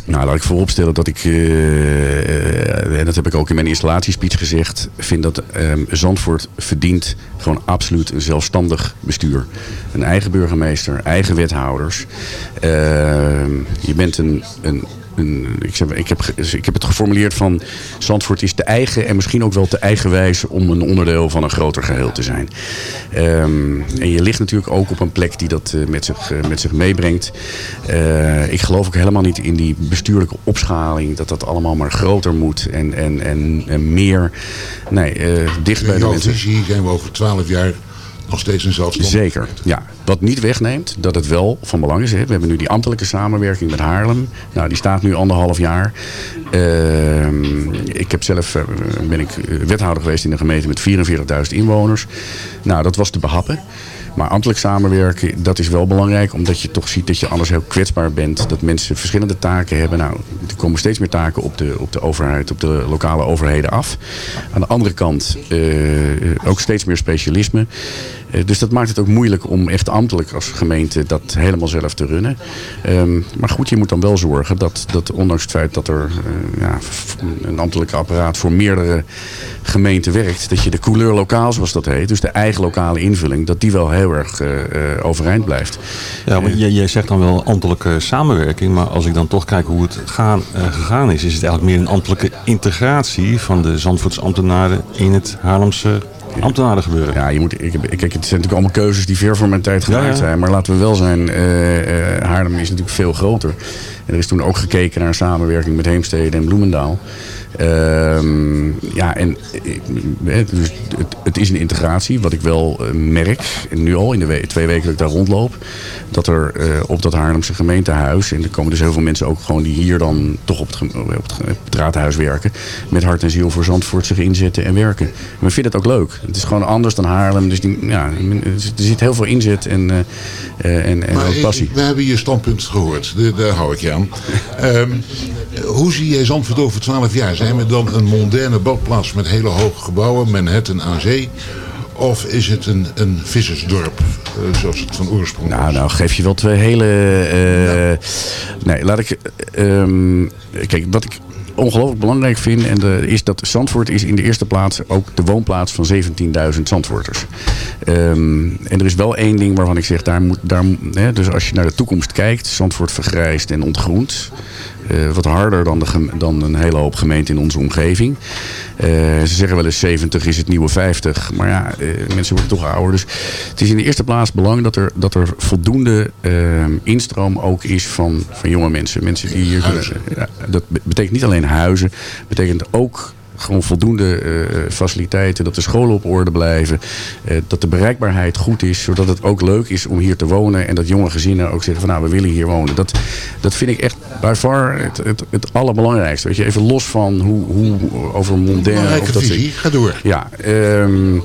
G: Nou, laat ik vooropstellen dat ik, eh, eh, en dat heb ik ook in mijn installatiespeech gezegd, vind dat ehm, Zandvoort verdient gewoon absoluut een zelfstandig bestuur. Een eigen burgemeester, eigen wethouders. Ehm, je bent een, een, een ik, zeg, ik, heb, ge- ik heb het geformuleerd van Zandvoort is te eigen en misschien ook wel te eigenwijs om een onderdeel van een groter geheel te zijn. Ehm, en je ligt natuurlijk ook op een plek die dat eh, met, zich, eh, met zich meebrengt. Eh, ik geloof ook helemaal niet in die bestuurlijke opschaling. Dat dat allemaal maar groter moet en, en, en, en meer. Nee, eh, dicht bij de
F: jouw
G: mensen.
F: visie zijn we over twaalf jaar nog steeds een zelfstandige
G: Zeker, ja. Wat niet wegneemt dat het wel van belang is. Hè. We hebben nu die ambtelijke samenwerking met Haarlem. Nou, die staat nu anderhalf jaar. Ehm, ik heb zelf eh, ben ik eh, wethouder geweest in een gemeente met 44.000 inwoners. Nou, dat was te behappen. Maar ambtelijk samenwerken, dat is wel belangrijk. Omdat je toch ziet dat je anders heel kwetsbaar bent. Dat mensen verschillende taken hebben. Nou, er komen steeds meer taken op de, op de overheid, op de lokale overheden af. Aan de andere kant eh, ook steeds meer specialisme. Eh, dus dat maakt het ook moeilijk om echt ambtelijk als gemeente dat helemaal zelf te runnen. Ehm, maar goed, je moet dan wel zorgen dat, dat ondanks het feit dat er eh, ja, een ambtelijk apparaat voor meerdere gemeenten werkt, dat je de couleur lokaal, zoals dat heet, dus de eigen lokale invulling, dat die wel heel erg eh, eh, overeind blijft.
H: Ja, maar jij, jij zegt dan wel ambtelijke samenwerking, maar als ik dan toch kijk hoe het gaan, eh, gegaan is, is het eigenlijk meer een ambtelijke integratie van de Zandvoortse ambtenaren in het Haarlemse ambtenarengebeuren.
G: Ja, je moet, ik, kijk, het zijn natuurlijk allemaal keuzes die ver voor mijn tijd gemaakt
H: Ja, ja.
G: zijn. Maar laten we wel zijn, eh, eh, Haarlem is natuurlijk veel groter. En er is toen ook gekeken naar samenwerking met Heemstede en Bloemendaal. Ehm, ja, en dus het, het is een integratie. Wat ik wel eh, merk, en nu al in de we- twee weken dat ik daar rondloop, dat er eh, op dat Haarlemse gemeentehuis, en er komen dus heel veel mensen ook gewoon die hier dan toch op het, op het, ge- op het raadhuis werken, met hart en ziel voor Zandvoort zich inzetten en werken. En we vinden het ook leuk. Het is gewoon anders dan Haarlem. Dus die, ja, er zit heel veel inzet en, eh, en, en
F: Maar
G: ook
F: ik-
G: passie.
F: we hebben je standpunt gehoord. Daar, daar hou ik je aan. Ehm, hoe zie jij Zandvoort over 12 jaar? Zijn we dan een moderne badplaats met hele hoge gebouwen, Manhattan aan zee? Of is het een, een vissersdorp, eh, zoals het van oorsprong
G: Nou, nou geef je wel twee hele... eh, Nee, laat ik... eh, ehm, kijk, wat ik ongelooflijk belangrijk vind... En de, is dat Zandvoort is in de eerste plaats ook de woonplaats van 17.000 Zandvoorters. Ehm, en er is wel één ding waarvan ik zeg... Daar moet, daar, hè, dus als je naar de toekomst kijkt... Zandvoort vergrijst en ontgroent... eh, wat harder dan, de, dan een hele hoop gemeenten in onze omgeving. Eh, ze zeggen wel eens 70 is het nieuwe 50. Maar ja, eh, mensen worden toch ouder. Dus het is in de eerste plaats belang dat er, dat er voldoende instroom ook is van, van jonge mensen. Mensen die hier kunnen, ja, dat be- betekent niet alleen huizen. betekent ook gewoon voldoende eh, faciliteiten, dat de scholen op orde blijven, eh, dat de bereikbaarheid goed is, zodat het ook leuk is om hier te wonen en dat jonge gezinnen ook zeggen van nou we willen hier wonen. Dat, dat vind ik echt by far het, het, het allerbelangrijkste. Weet je, even los van hoe, hoe over mondaine of dat
F: visie, ga door.
G: ja, ehm,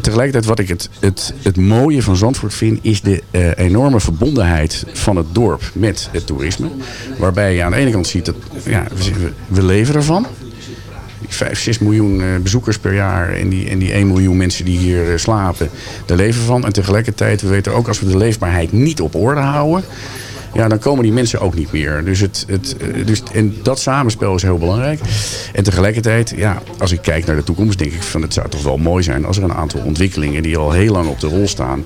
G: tegelijkertijd wat ik het, het, het mooie van Zandvoort vind... is de eh, enorme verbondenheid van het dorp met het toerisme. Waarbij je aan de ene kant ziet dat ja, we, we leven ervan. Die 5, 6 miljoen eh, bezoekers per jaar en die, en die 1 miljoen mensen die hier eh, slapen, daar leven van. En tegelijkertijd, we weten ook als we de leefbaarheid niet op orde houden, ja, dan komen die mensen ook niet meer. Dus, het, het, eh, dus, en dat samenspel is heel belangrijk. En tegelijkertijd, ja, als ik kijk naar de toekomst, denk ik van het zou toch wel mooi zijn als er een aantal ontwikkelingen die al heel lang op de rol staan,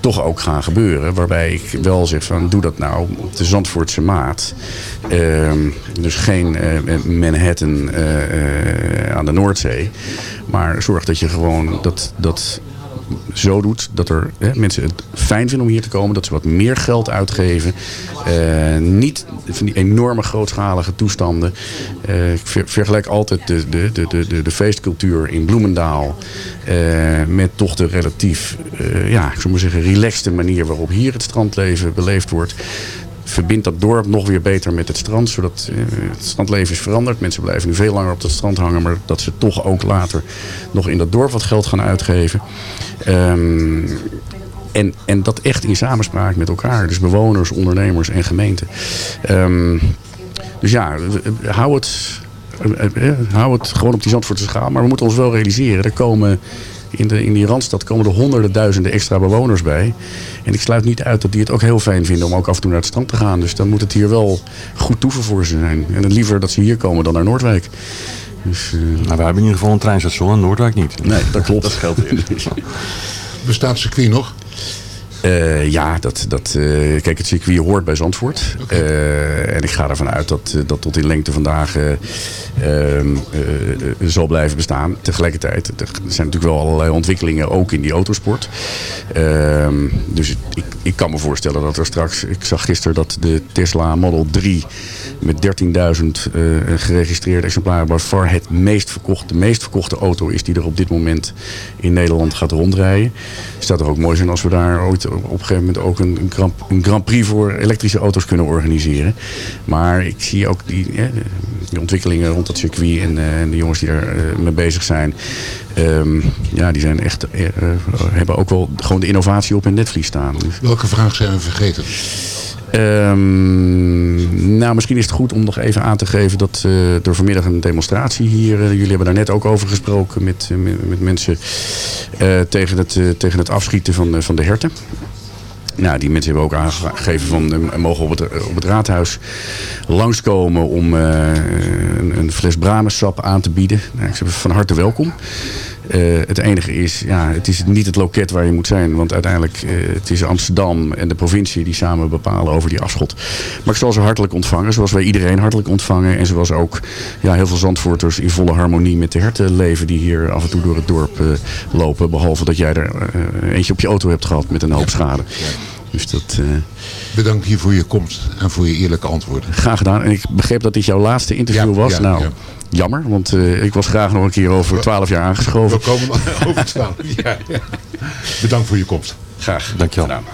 G: toch ook gaan gebeuren. Waarbij ik wel zeg van doe dat nou op de Zandvoortse maat. Ehm, dus geen eh, Manhattan eh, eh, aan de Noordzee. Maar zorg dat je gewoon dat, dat zo doet dat er hè, mensen het fijn vinden om hier te komen. Dat ze wat meer geld uitgeven. Eh, niet van die enorme grootschalige toestanden. Eh, ik ver- vergelijk altijd de, de, de, de, de, feestcultuur in Bloemendaal. eh, met toch de relatief, ja, ik zou maar zeggen, relaxte manier waarop hier het strandleven beleefd wordt verbindt dat dorp nog weer beter met het strand. Zodat eh, het strandleven is veranderd. Mensen blijven nu veel langer op het strand hangen. Maar dat ze toch ook later nog in dat dorp wat geld gaan uitgeven. Ehm, en, en dat echt in samenspraak met elkaar. Dus bewoners, ondernemers en gemeenten. Ehm, dus ja, hou het, eh, eh, hou het gewoon op die Zandvoortse schaal. Maar we moeten ons wel realiseren. Er komen in, de, in die Randstad komen er honderden duizenden extra bewoners bij. En ik sluit niet uit dat die het ook heel fijn vinden om ook af en toe naar het strand te gaan. Dus dan moet het hier wel goed toeven voor ze zijn. En het liever dat ze hier komen dan naar Noordwijk. Dus, eh,
H: Nou, wij hebben in ieder geval een treinstation en Noordwijk niet.
G: nee, dat klopt.
H: Dat geldt weer.
F: Bestaat circuit nog?
G: Eh, ja, dat, dat, eh, kijk, het circuit hoort bij Zandvoort. Eh, en ik ga ervan uit dat dat tot in lengte vandaag eh, ehm, eh, zal blijven bestaan. Tegelijkertijd, er zijn natuurlijk wel allerlei ontwikkelingen ook in die autosport. Ehm, dus ik, ik kan me voorstellen dat er straks... Ik zag gisteren dat de Tesla Model 3 met 13.000 eh, geregistreerde exemplaren... by far het meest verkochte, de meest verkochte auto is die er op dit moment in Nederland gaat rondrijden. Het zou toch ook mooi zijn als we daar ooit op een gegeven moment ook een, een, grand, Prix voor elektrische auto's kunnen organiseren. Maar ik zie ook die, ontwikkelingen rond dat circuit en, eh, en de jongens die er eh, mee bezig zijn. Ehm, ja, die zijn echt, eh, hebben ook wel gewoon de innovatie op hun netvlies staan.
F: Welke vraag zijn we vergeten?
G: Ehm, nou, misschien is het goed om nog even aan te geven dat eh, er vanmiddag een demonstratie hier. eh, jullie hebben daar net ook over gesproken met, eh, met, mensen eh, tegen, het, eh, tegen het afschieten van, van de herten. Nou, die mensen hebben ook aangegeven van eh, mogen op het, op het raadhuis langskomen om eh, een, een fles Bramensap aan te bieden. Nou, ik zeg van harte welkom. Eh, het enige is, ja, het is niet het loket waar je moet zijn. Want uiteindelijk, eh, het is Amsterdam en de provincie die samen bepalen over die afschot. Maar ik zal ze hartelijk ontvangen, zoals wij iedereen hartelijk ontvangen. En zoals ook ja, heel veel Zandvoorters in volle harmonie met de herten leven die hier af en toe door het dorp eh, lopen. Behalve dat jij er eentje op je auto hebt gehad met een hoop schade. Dus dat...
F: Bedankt hier voor je komst en voor je eerlijke antwoorden.
G: Graag gedaan. En ik begreep dat dit jouw laatste interview
F: Ja,
G: was.
F: ja,
G: nou,
F: ja.
G: Jammer, want eh, ik was graag nog een keer over twaalf jaar aangeschoven.
F: We komen over te staan. Ja, ja. Bedankt voor je komst.
G: Graag.
H: Dankjewel.
G: gedaan.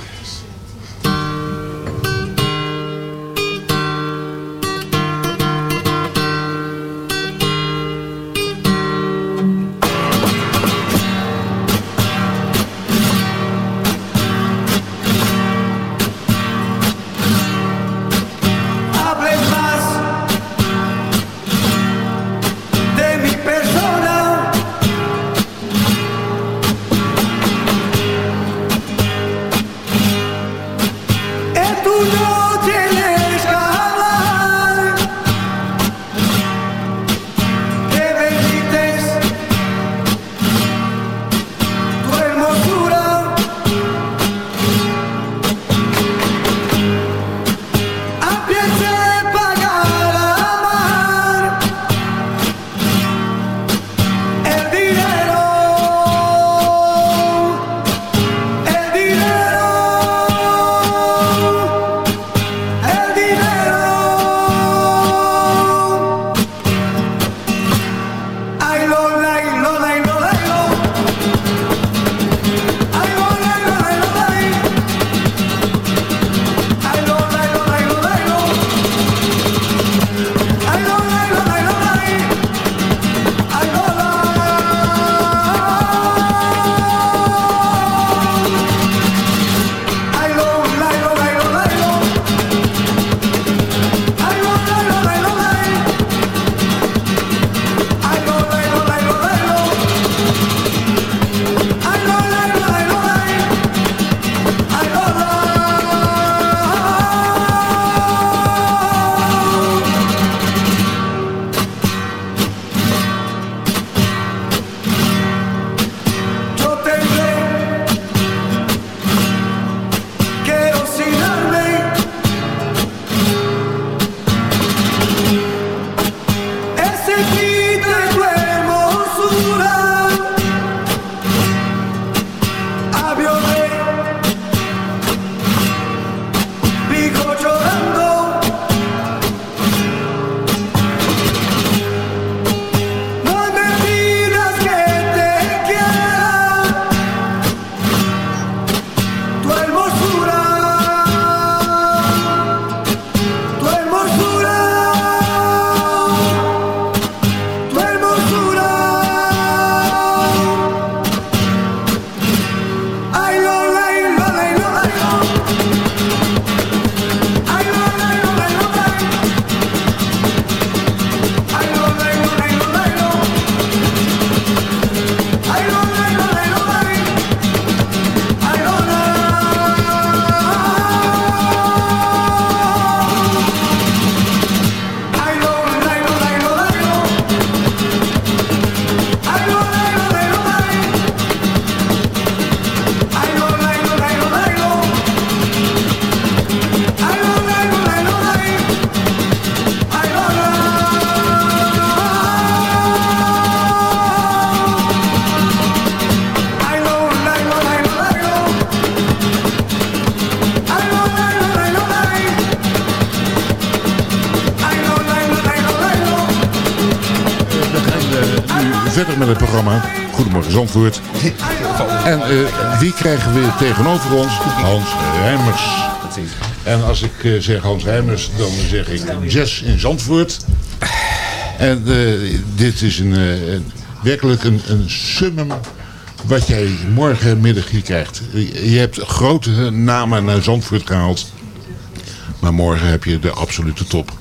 F: En eh, wie krijgen we tegenover ons? Hans Rijmers. En als ik eh, zeg Hans Rijmers, dan zeg ik jazz in Zandvoort. En eh, dit is een, werkelijk een, een summum wat jij morgenmiddag hier krijgt. Je hebt grote namen naar Zandvoort gehaald. Maar morgen heb je de absolute top.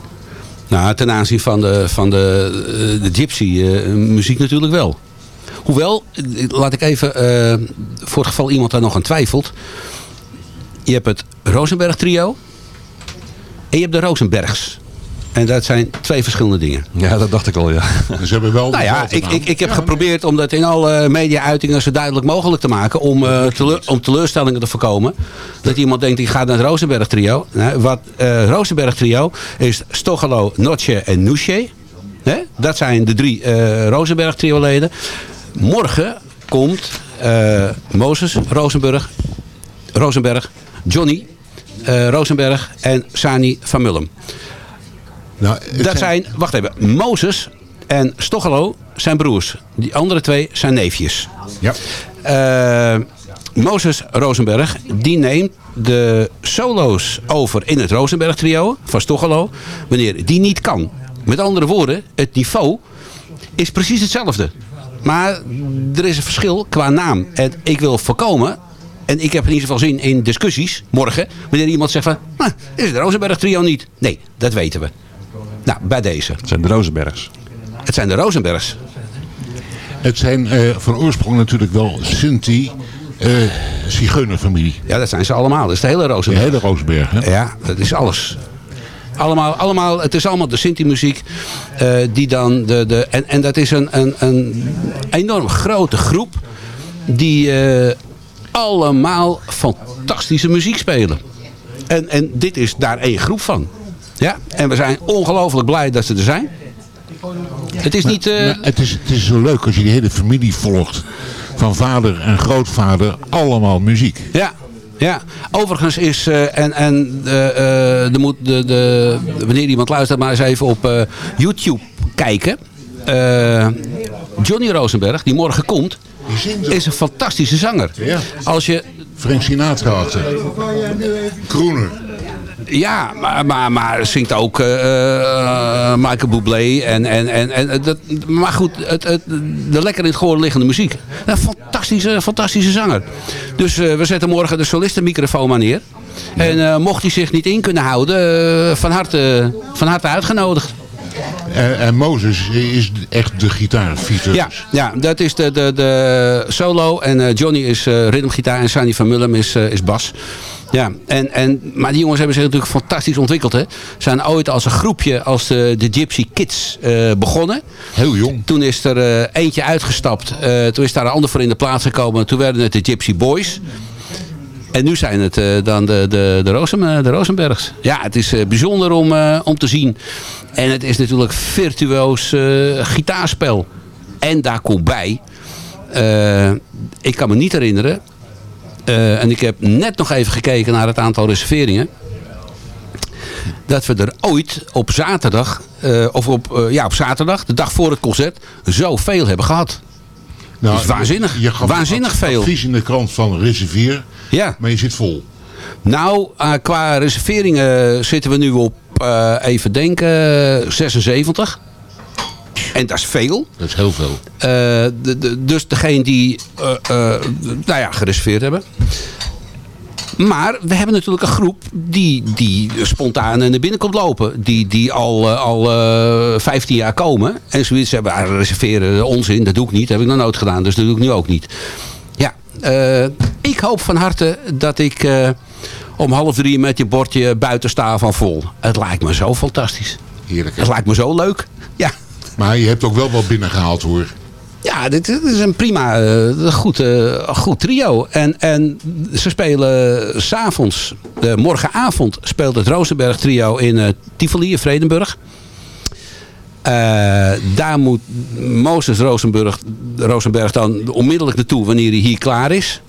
I: Nou, ten aanzien van de, van de, de gypsy muziek natuurlijk wel. Hoewel, eh, laat ik even, eh, voor het geval iemand daar nog aan twijfelt. Je hebt het Rosenberg trio. En je hebt de Rosenbergs. En dat zijn twee verschillende dingen.
H: Ja, dat dacht ik al, ja.
F: Ze hebben wel
I: Nou ja, ik, ik, ik heb geprobeerd om dat in alle media-uitingen zo duidelijk mogelijk te maken. Om, eh, teleur- om teleurstellingen te voorkomen. Dat iemand denkt, ik ga naar het Rosenberg trio. Nou, wat eh Rosenberg trio is Stochelo, Notche en Nouche. Hè? Dat zijn de drie eh Rosenberg trio leden. Morgen komt eh Mozes Rosenberg, Rosenberg, Johnny eh, Rosenberg en Sani van Mullum.
F: Nou,
I: Dat zijn, wacht even, Mozes en Stochelo zijn broers. Die andere twee zijn neefjes.
F: Ja.
I: Eh, Mozes Rosenberg, die neemt de solo's over in het Rosenberg trio van Stochelo. Wanneer die niet kan. Met andere woorden, het niveau is precies hetzelfde. Maar er is een verschil qua naam. En ik wil voorkomen, en ik heb in ieder geval zin in discussies morgen. Wanneer iemand zegt van, "Ah, is het Rosenberg trio niet? Nee, dat weten we. Nou, bij deze.
H: Het zijn de Rozenbergs.
I: Het zijn de Rosenbergs.
F: Het zijn eh, van oorsprong natuurlijk wel Sinti eh zigeunerfamilie.
I: Ja, dat zijn ze allemaal. Dat is de hele
F: De
I: Rosenberg.
F: hele Roosberg. Hè?
I: Ja, dat is alles. Allemaal, allemaal, het is allemaal de Sinti-muziek. eh, die dan de, de, en, en dat is een, een, een enorm grote groep. Die eh, allemaal fantastische muziek spelen. En, en dit is daar één groep van. Ja, en we zijn ongelooflijk blij dat ze er zijn. Het is niet... eh,
F: het, is, het is zo leuk als je die hele familie volgt. Van vader en grootvader, allemaal muziek.
I: Ja, ja. Overigens is, eh, en, en eh, eh, er moet de, de, wanneer iemand luistert, maar eens even op eh, YouTube kijken. Eh, Johnny Rosenberg, die morgen komt, is een fantastische zanger.
F: Ja.
I: Als je,
F: Frank Sinatra achter. Kroener.
I: Ja, maar, maar, maar zingt ook eh, eh, Michael Bublé. En, en, en, en, dat, maar goed, het, het, de lekker in het gehoor liggende muziek. Een fantastische, fantastische zanger. Dus eh, we zetten morgen de solistenmicrofoon maar neer. En eh, mocht hij zich niet in kunnen houden, eh, van, harte, van harte uitgenodigd.
F: En, en Mozes is echt de gitaarfieter.
I: Ja, ja, dat is de, de, de solo. En eh, Johnny is eh ritmegitaar en Sandy van Mullum is, eh, is bas. Ja, en, en, maar die jongens hebben zich natuurlijk fantastisch ontwikkeld. Hè. Zijn ooit als een groepje als de, de Gypsy Kids eh, begonnen.
F: Heel jong.
I: Toen is er eh, eentje uitgestapt. Eh, toen is daar een ander voor in de plaats gekomen. Toen werden het de Gypsy Boys. En nu zijn het dan de, de, de, Rosen, eh, de Rosenbergs. Ja, het is bijzonder om, om te zien. En het is natuurlijk virtuoos gitaarspel. En daar komt bij... ik kan me niet herinneren... eh, en ik heb net nog even gekeken naar het aantal reserveringen... dat we er ooit op zaterdag... eh, of op, eh, ja, op zaterdag, de dag voor het concert... zoveel hebben gehad.
F: Nou,
I: Dat is waanzinnig.
F: Je gaf
I: Waanzinnig veel.
F: advies in de krant van reserveer,
I: Ja.
F: maar je zit vol.
I: Nou, qua reserveringen zitten we nu op, even denken, 76. En dat is veel.
F: Dat is heel veel.
I: Eh, de, de- dus degene die eh, eh, nou ja, gereserveerd hebben. Maar we hebben natuurlijk een groep die, die spontaan naar binnen komt lopen. Die, die al, al eh 15 jaar komen. En zoiets hebben, ah, reserveren, onzin, dat doe ik niet. Dat heb ik nog nooit gedaan, dus dat doe ik nu ook niet. Ja, ik hoop van harte dat ik om half drie met je bordje buiten sta van vol. Het lijkt me zo fantastisch.
F: Heerlijk. hè?
I: Het lijkt me zo leuk. Ja.
F: Maar je hebt ook wel wat binnengehaald hoor.
I: Ja, dit, is een prima, eh, goed, eh, goed trio. En, en ze spelen s'avonds, uh, morgenavond speelt het Rosenberg trio in eh, Tivoli in Vredenburg. Eh, daar moet Mozes Rosenberg, Rosenberg dan onmiddellijk naartoe wanneer hij hier klaar is.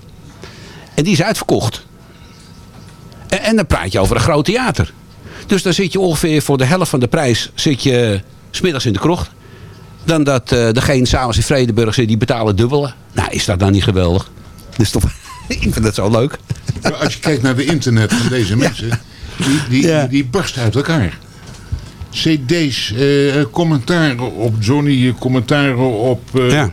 I: En die is uitverkocht. En, en dan praat je over een groot theater. Dus dan zit je ongeveer voor de helft van de prijs zit je 's middags in de krocht.
G: Dan dat eh degene s'avonds in Vredeburg zit, die betalen dubbele. Nou, is dat nou niet geweldig? Dus toch, ik vind dat zo leuk.
F: Maar als je kijkt naar de internet van deze mensen, die, die, die, die barst uit elkaar. CD's, eh, commentaren op Johnny, commentaren op eh,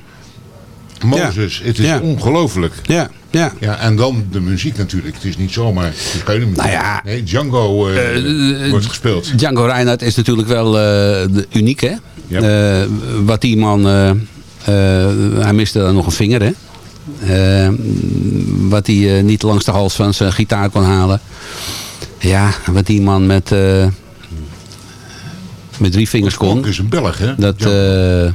F: Mozes. Het is
G: Ja.
F: ongelooflijk.
G: Ja, ja.
F: Ja, en dan de muziek natuurlijk. Het is niet zomaar het is geen muziek.
G: Nou ja.
F: Nee, Django eh,
G: Eh,
F: wordt gespeeld.
G: Django Reinhardt is natuurlijk wel uniek, hè?
F: Ja.
G: Eh, wat die man... eh, eh, hij miste dan nog een vinger, hè? Wat hij eh, niet langs de hals van zijn gitaar kon halen. Ja, wat die man met... eh, met drie vingers kon.
F: Ook is een Belg, hè?
G: Dat, eh,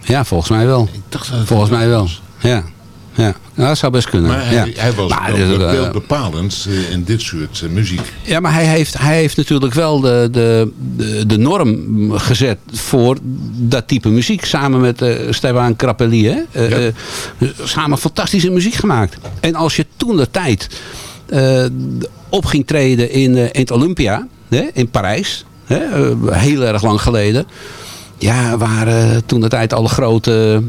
G: ja, volgens mij wel.
F: dacht dat het
G: volgens mij wel. Ja. Ja. dat zou best kunnen.
F: Maar hij,
G: ja.
F: hij was
G: Maar
F: wel bepalend eh, in dit soort eh, muziek.
G: ja, maar hij heeft, hij heeft natuurlijk wel de, de, de, norm gezet voor dat type muziek. Samen met eh Stefan. Hè? Eh, samen fantastische muziek gemaakt. En als je toen de tijd op ging treden in, in het Olympia, hè? in Parijs. Hè? heel erg lang geleden. Ja, waren toen de tijd alle grote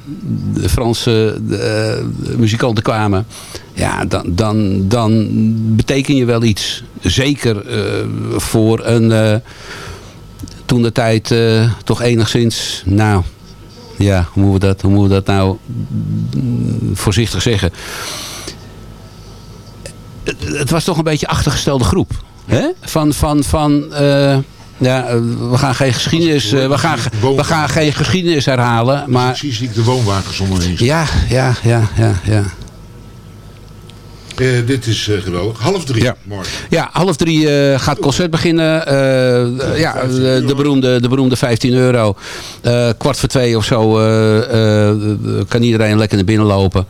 G: Franse eh, muzikanten kwamen. Ja, dan, dan, dan beteken je wel iets. Zeker eh, voor een eh, toen de tijd toch enigszins, nou, ja, hoe moeten we dat, hoe moeten we dat nou voorzichtig zeggen. Het, het was toch een beetje achtergestelde groep. Hè? Van, van, van ja, eh, we gaan geen geschiedenis, eh, we gaan, we gaan geen geschiedenis herhalen, maar
F: Precies zie ik de woonwagens onderheen
G: ja, ja, ja, ja, ja.
F: Eh, dit is geweldig. Half drie
G: Ja.
F: morgen.
G: Ja, half drie gaat het concert beginnen. Ja, de, de, beroemde, de beroemde 15 euro. Kwart voor twee of zo kan iedereen lekker naar binnen lopen.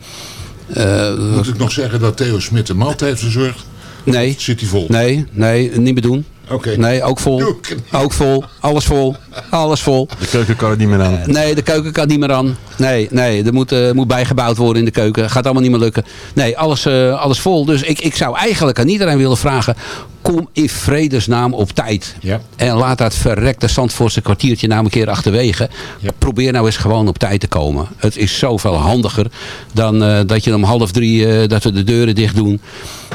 F: Moet ik nog zeggen dat Theo Smit de maaltijd verzorgt?
G: nee,
F: Zit hij vol?
G: nee, nee, niet meer doen.
F: Oké.
G: Nee, ook vol. Ook vol. Alles vol. Alles vol.
H: De keuken kan er niet meer aan.
G: Nee, de keuken kan niet meer aan. Nee, nee, er moet, eh, moet bijgebouwd worden in de keuken. Gaat allemaal niet meer lukken. Nee, alles, eh, alles vol. Dus ik, ik zou eigenlijk aan iedereen willen vragen... kom in vredesnaam op tijd.
F: Ja.
G: En laat dat verrekte Zandvoortse kwartiertje nou een keer achterwege.
F: Ja.
G: Probeer nou eens gewoon op tijd te komen. Het is zoveel handiger dan eh, dat je om half drie... eh, dat we de deuren dicht doen.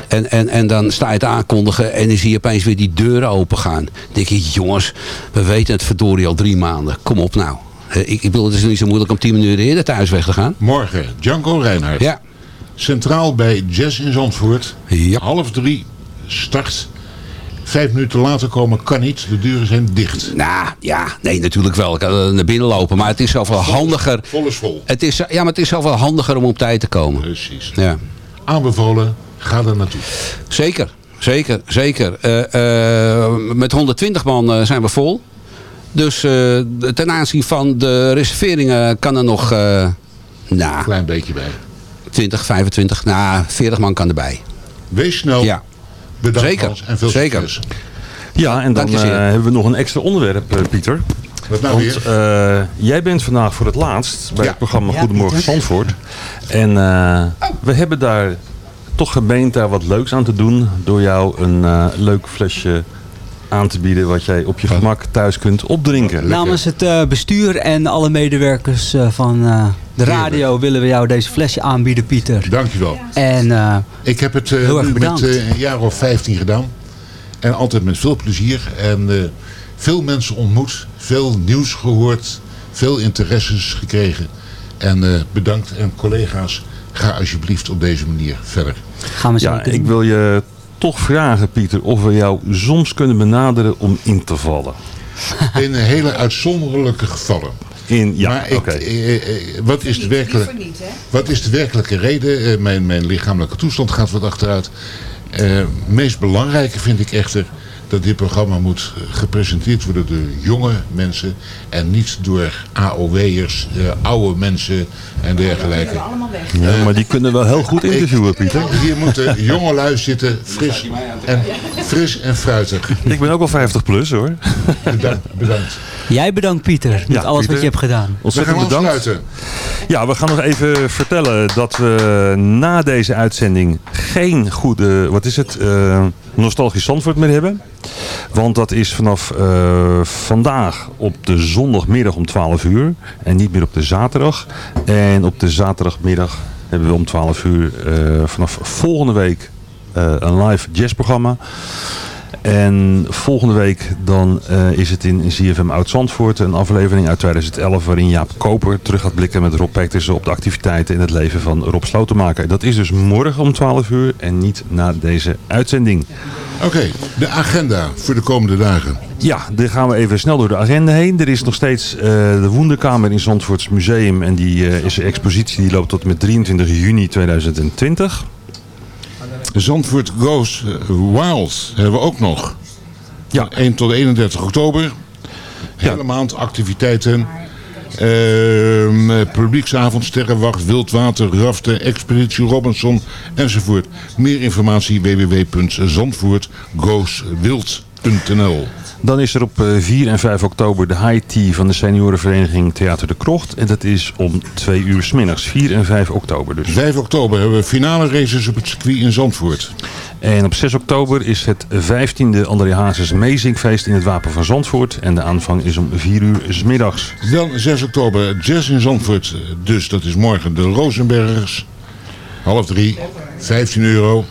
G: En, en, en dan sta je het aankondigen en dan zie je opeens weer die deuren open gaan. Dan denk je, jongens, we weten het verdorie al drie maanden. Kom op nou. Eh, Ik, ik bedoel, het is niet zo moeilijk om tien minuten eerder thuis weg te gaan.
F: Morgen Django Reinhardt.
G: Ja.
F: Centraal bij Jazz in Zandvoort.
G: Ja.
F: Half drie start. Vijf minuten later komen kan niet. De deuren zijn dicht.
G: Nou, ja, nee, natuurlijk wel. Ik kan er naar binnen lopen. Maar het is zoveel handiger.
F: Vol is vol.
G: Het is, ja, maar het is zoveel handiger om op tijd te komen.
F: Precies.
G: Ja.
F: Aanbevolen. Ga er naartoe.
G: Zeker, zeker, zeker. Eh, eh, met 120 man eh, zijn we vol. Dus ten aanzien van de reserveringen kan er nog eh nou,
F: Klein beetje bij.
G: 20, 25, nou 40 man kan erbij.
F: Wees snel.
G: Ja,
F: Bedankt
G: Zeker.
F: En veel
G: Zeker.
F: succes.
H: Ja, en dan eh, hebben we nog een extra onderwerp, eh, Pieter.
F: Wat nou
H: Want
F: weer?
H: eh, jij bent vandaag voor het laatst bij
F: Ja.
H: het programma Goedemorgen. Zandvoort. En eh, we hebben daar toch gemeend daar wat leuks aan te doen. Door jou een eh, leuk flesje aan te bieden wat jij op je gemak thuis kunt opdrinken.
J: Namens het eh, bestuur en alle medewerkers eh, van eh, de radio willen we jou deze flesje aanbieden, Pieter.
F: Dankjewel.
J: En eh,
F: Ik heb het eh,
J: Heel erg
F: nu met een jaar of 15 gedaan. En altijd met veel plezier. En eh, veel mensen ontmoet. Veel nieuws gehoord. Veel interesses gekregen. En eh, bedankt. En collega's, ga alsjeblieft op deze manier verder.
J: gaan we zo
H: Ja,
J: doen.
H: ik wil je toch vragen, Pieter, of we jou soms kunnen benaderen om in te vallen.
F: In hele uitzonderlijke gevallen.
H: In, ja,
F: maar ik,
H: oké.
F: eh, eh, wat, is de werkelijke, wat is de werkelijke reden? Eh, mijn, mijn lichamelijke toestand gaat wat achteruit. Eh, Het meest belangrijke vind ik echter dat dit programma moet eh, gepresenteerd worden door jonge mensen en niet door AOW'ers, eh, oude mensen en dergelijke.
H: Ja, maar die kunnen wel heel goed interviewen, Pieter.
F: Hier moeten jonge lui zitten, fris en, fris en fruitig.
H: Ik ben ook al 50 plus hoor.
F: Bedankt. bedankt.
J: Jij bedankt, Pieter, met
H: Ja,
J: alles
H: Pieter.
J: wat je hebt gedaan.
F: We
H: Ontzettend
F: gaan
H: bedankt. Ja, we gaan nog even vertellen dat we na deze uitzending geen goede, wat is het, eh, nostalgisch Zandvoort meer hebben. Want dat is vanaf eh, vandaag op de zondagmiddag om 12 uur en niet meer op de zaterdag. En op de zaterdagmiddag hebben we om 12 uur eh, vanaf volgende week eh, een live jazzprogramma. En volgende week dan eh, is het in ZFM Oud-Zandvoort een aflevering uit 2011 waarin Jaap Koper terug gaat blikken met Rob Petersen op de activiteiten in het leven van Rob Slotenmaker. Dat is dus morgen om 12 uur en niet na deze uitzending.
F: Oké, de agenda voor de komende dagen.
H: Ja, daar gaan we even snel door de agenda heen. Er is nog steeds eh, de Woenderkamer in Zandvoorts Museum en die eh, is een expositie die loopt tot en met 23 juni 2020.
F: Zandvoort Goes eh, Wild hebben we ook nog. Ja. 1 tot 31 oktober. Hele maand activiteiten. Eh, publieksavond, sterrenwacht, wildwater, raften, expeditie Robinson enzovoort. Meer informatie www.zandvoortgoeswild.nl
H: Dan is er op eh, 4 en 5 oktober de high tea van de seniorenvereniging Theater de Krocht. En dat is om 2 uur 's middags. 4 en 5 oktober dus.
F: 5 oktober hebben we finale races op het circuit in Zandvoort.
H: En op 6 oktober is het 15e André Hazes Meezingfeest in het Wapen van Zandvoort. En de aanvang is om 4 uur 's middags.
F: Dan 6 oktober Jazz in Zandvoort. Dus dat is morgen de Rozenbergers. Half drie, 15 euro.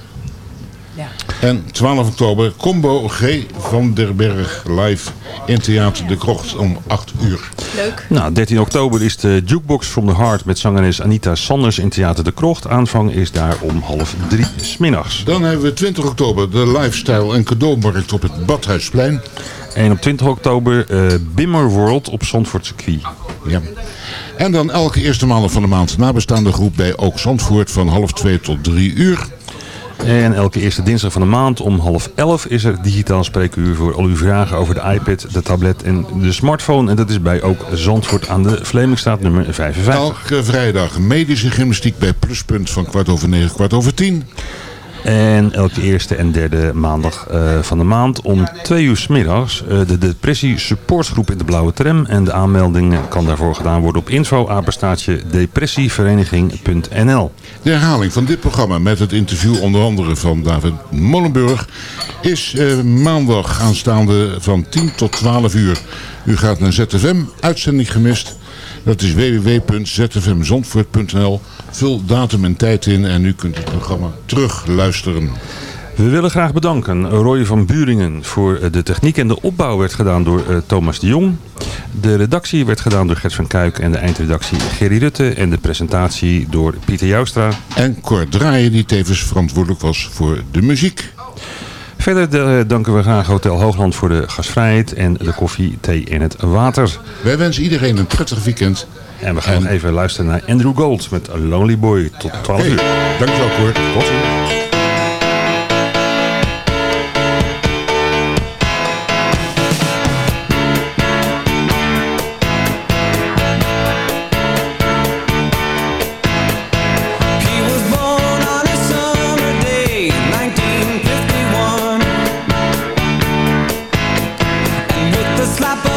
F: En 12 oktober Combo G van der Berg live in Theater de Krocht om 8 uur.
K: Leuk.
H: Nou, 13 oktober is de Jukebox from the Heart met zangeres Anita Sanders in Theater de Krocht. Aanvang is daar om half drie 's middags.
F: Dan hebben we 20 oktober de lifestyle en cadeaumarkt op het Badhuisplein.
H: En op 20 oktober eh Bimmer World op Zandvoort circuit.
F: Ja. En dan elke eerste maandag van de maand nabestaande groep bij Ook Zandvoort van half 2 tot 3 uur.
H: En elke eerste dinsdag van de maand om half elf is er digitaal spreekuur voor al uw vragen over de iPad, de tablet en de smartphone. En dat is bij ook Zandvoort aan de Vlemingstraat nummer 55.
F: Elke vrijdag medische gymnastiek bij Pluspunt van kwart over 9, kwart over 10.
H: En elke eerste en derde maandag eh, van de maand om twee uur 's middags eh, de depressie supportgroep in de blauwe tram. En de aanmelding kan daarvoor gedaan worden op info depressievereniging.nl.
F: De herhaling van dit programma met het interview onder andere van David Molenburg is eh, maandag aanstaande van 10 tot 12 uur. U gaat naar ZFM, uitzending gemist. Dat is www.zfmzondvoort.nl. Vul datum en tijd in en u kunt het programma terug luisteren.
H: We willen graag bedanken Roy van Buringen voor eh, de techniek en de opbouw werd gedaan door eh, Thomas de Jong. De redactie werd gedaan door Gert van Kuik en de eindredactie Gerry Rutte en de presentatie door Pieter Joustra.
F: En Cor Draaien die tevens verantwoordelijk was voor de muziek.
H: Verder eh, danken we graag Hotel Hoogland voor de gastvrijheid en de koffie, thee en het water.
F: Wij wensen iedereen een prettig weekend.
H: En we gaan nog even luisteren naar Andrew Gold met Lonely Boy tot 12
F: Hey,
H: uur.
F: dankjewel Cor.
H: Tot ziens.
L: Slap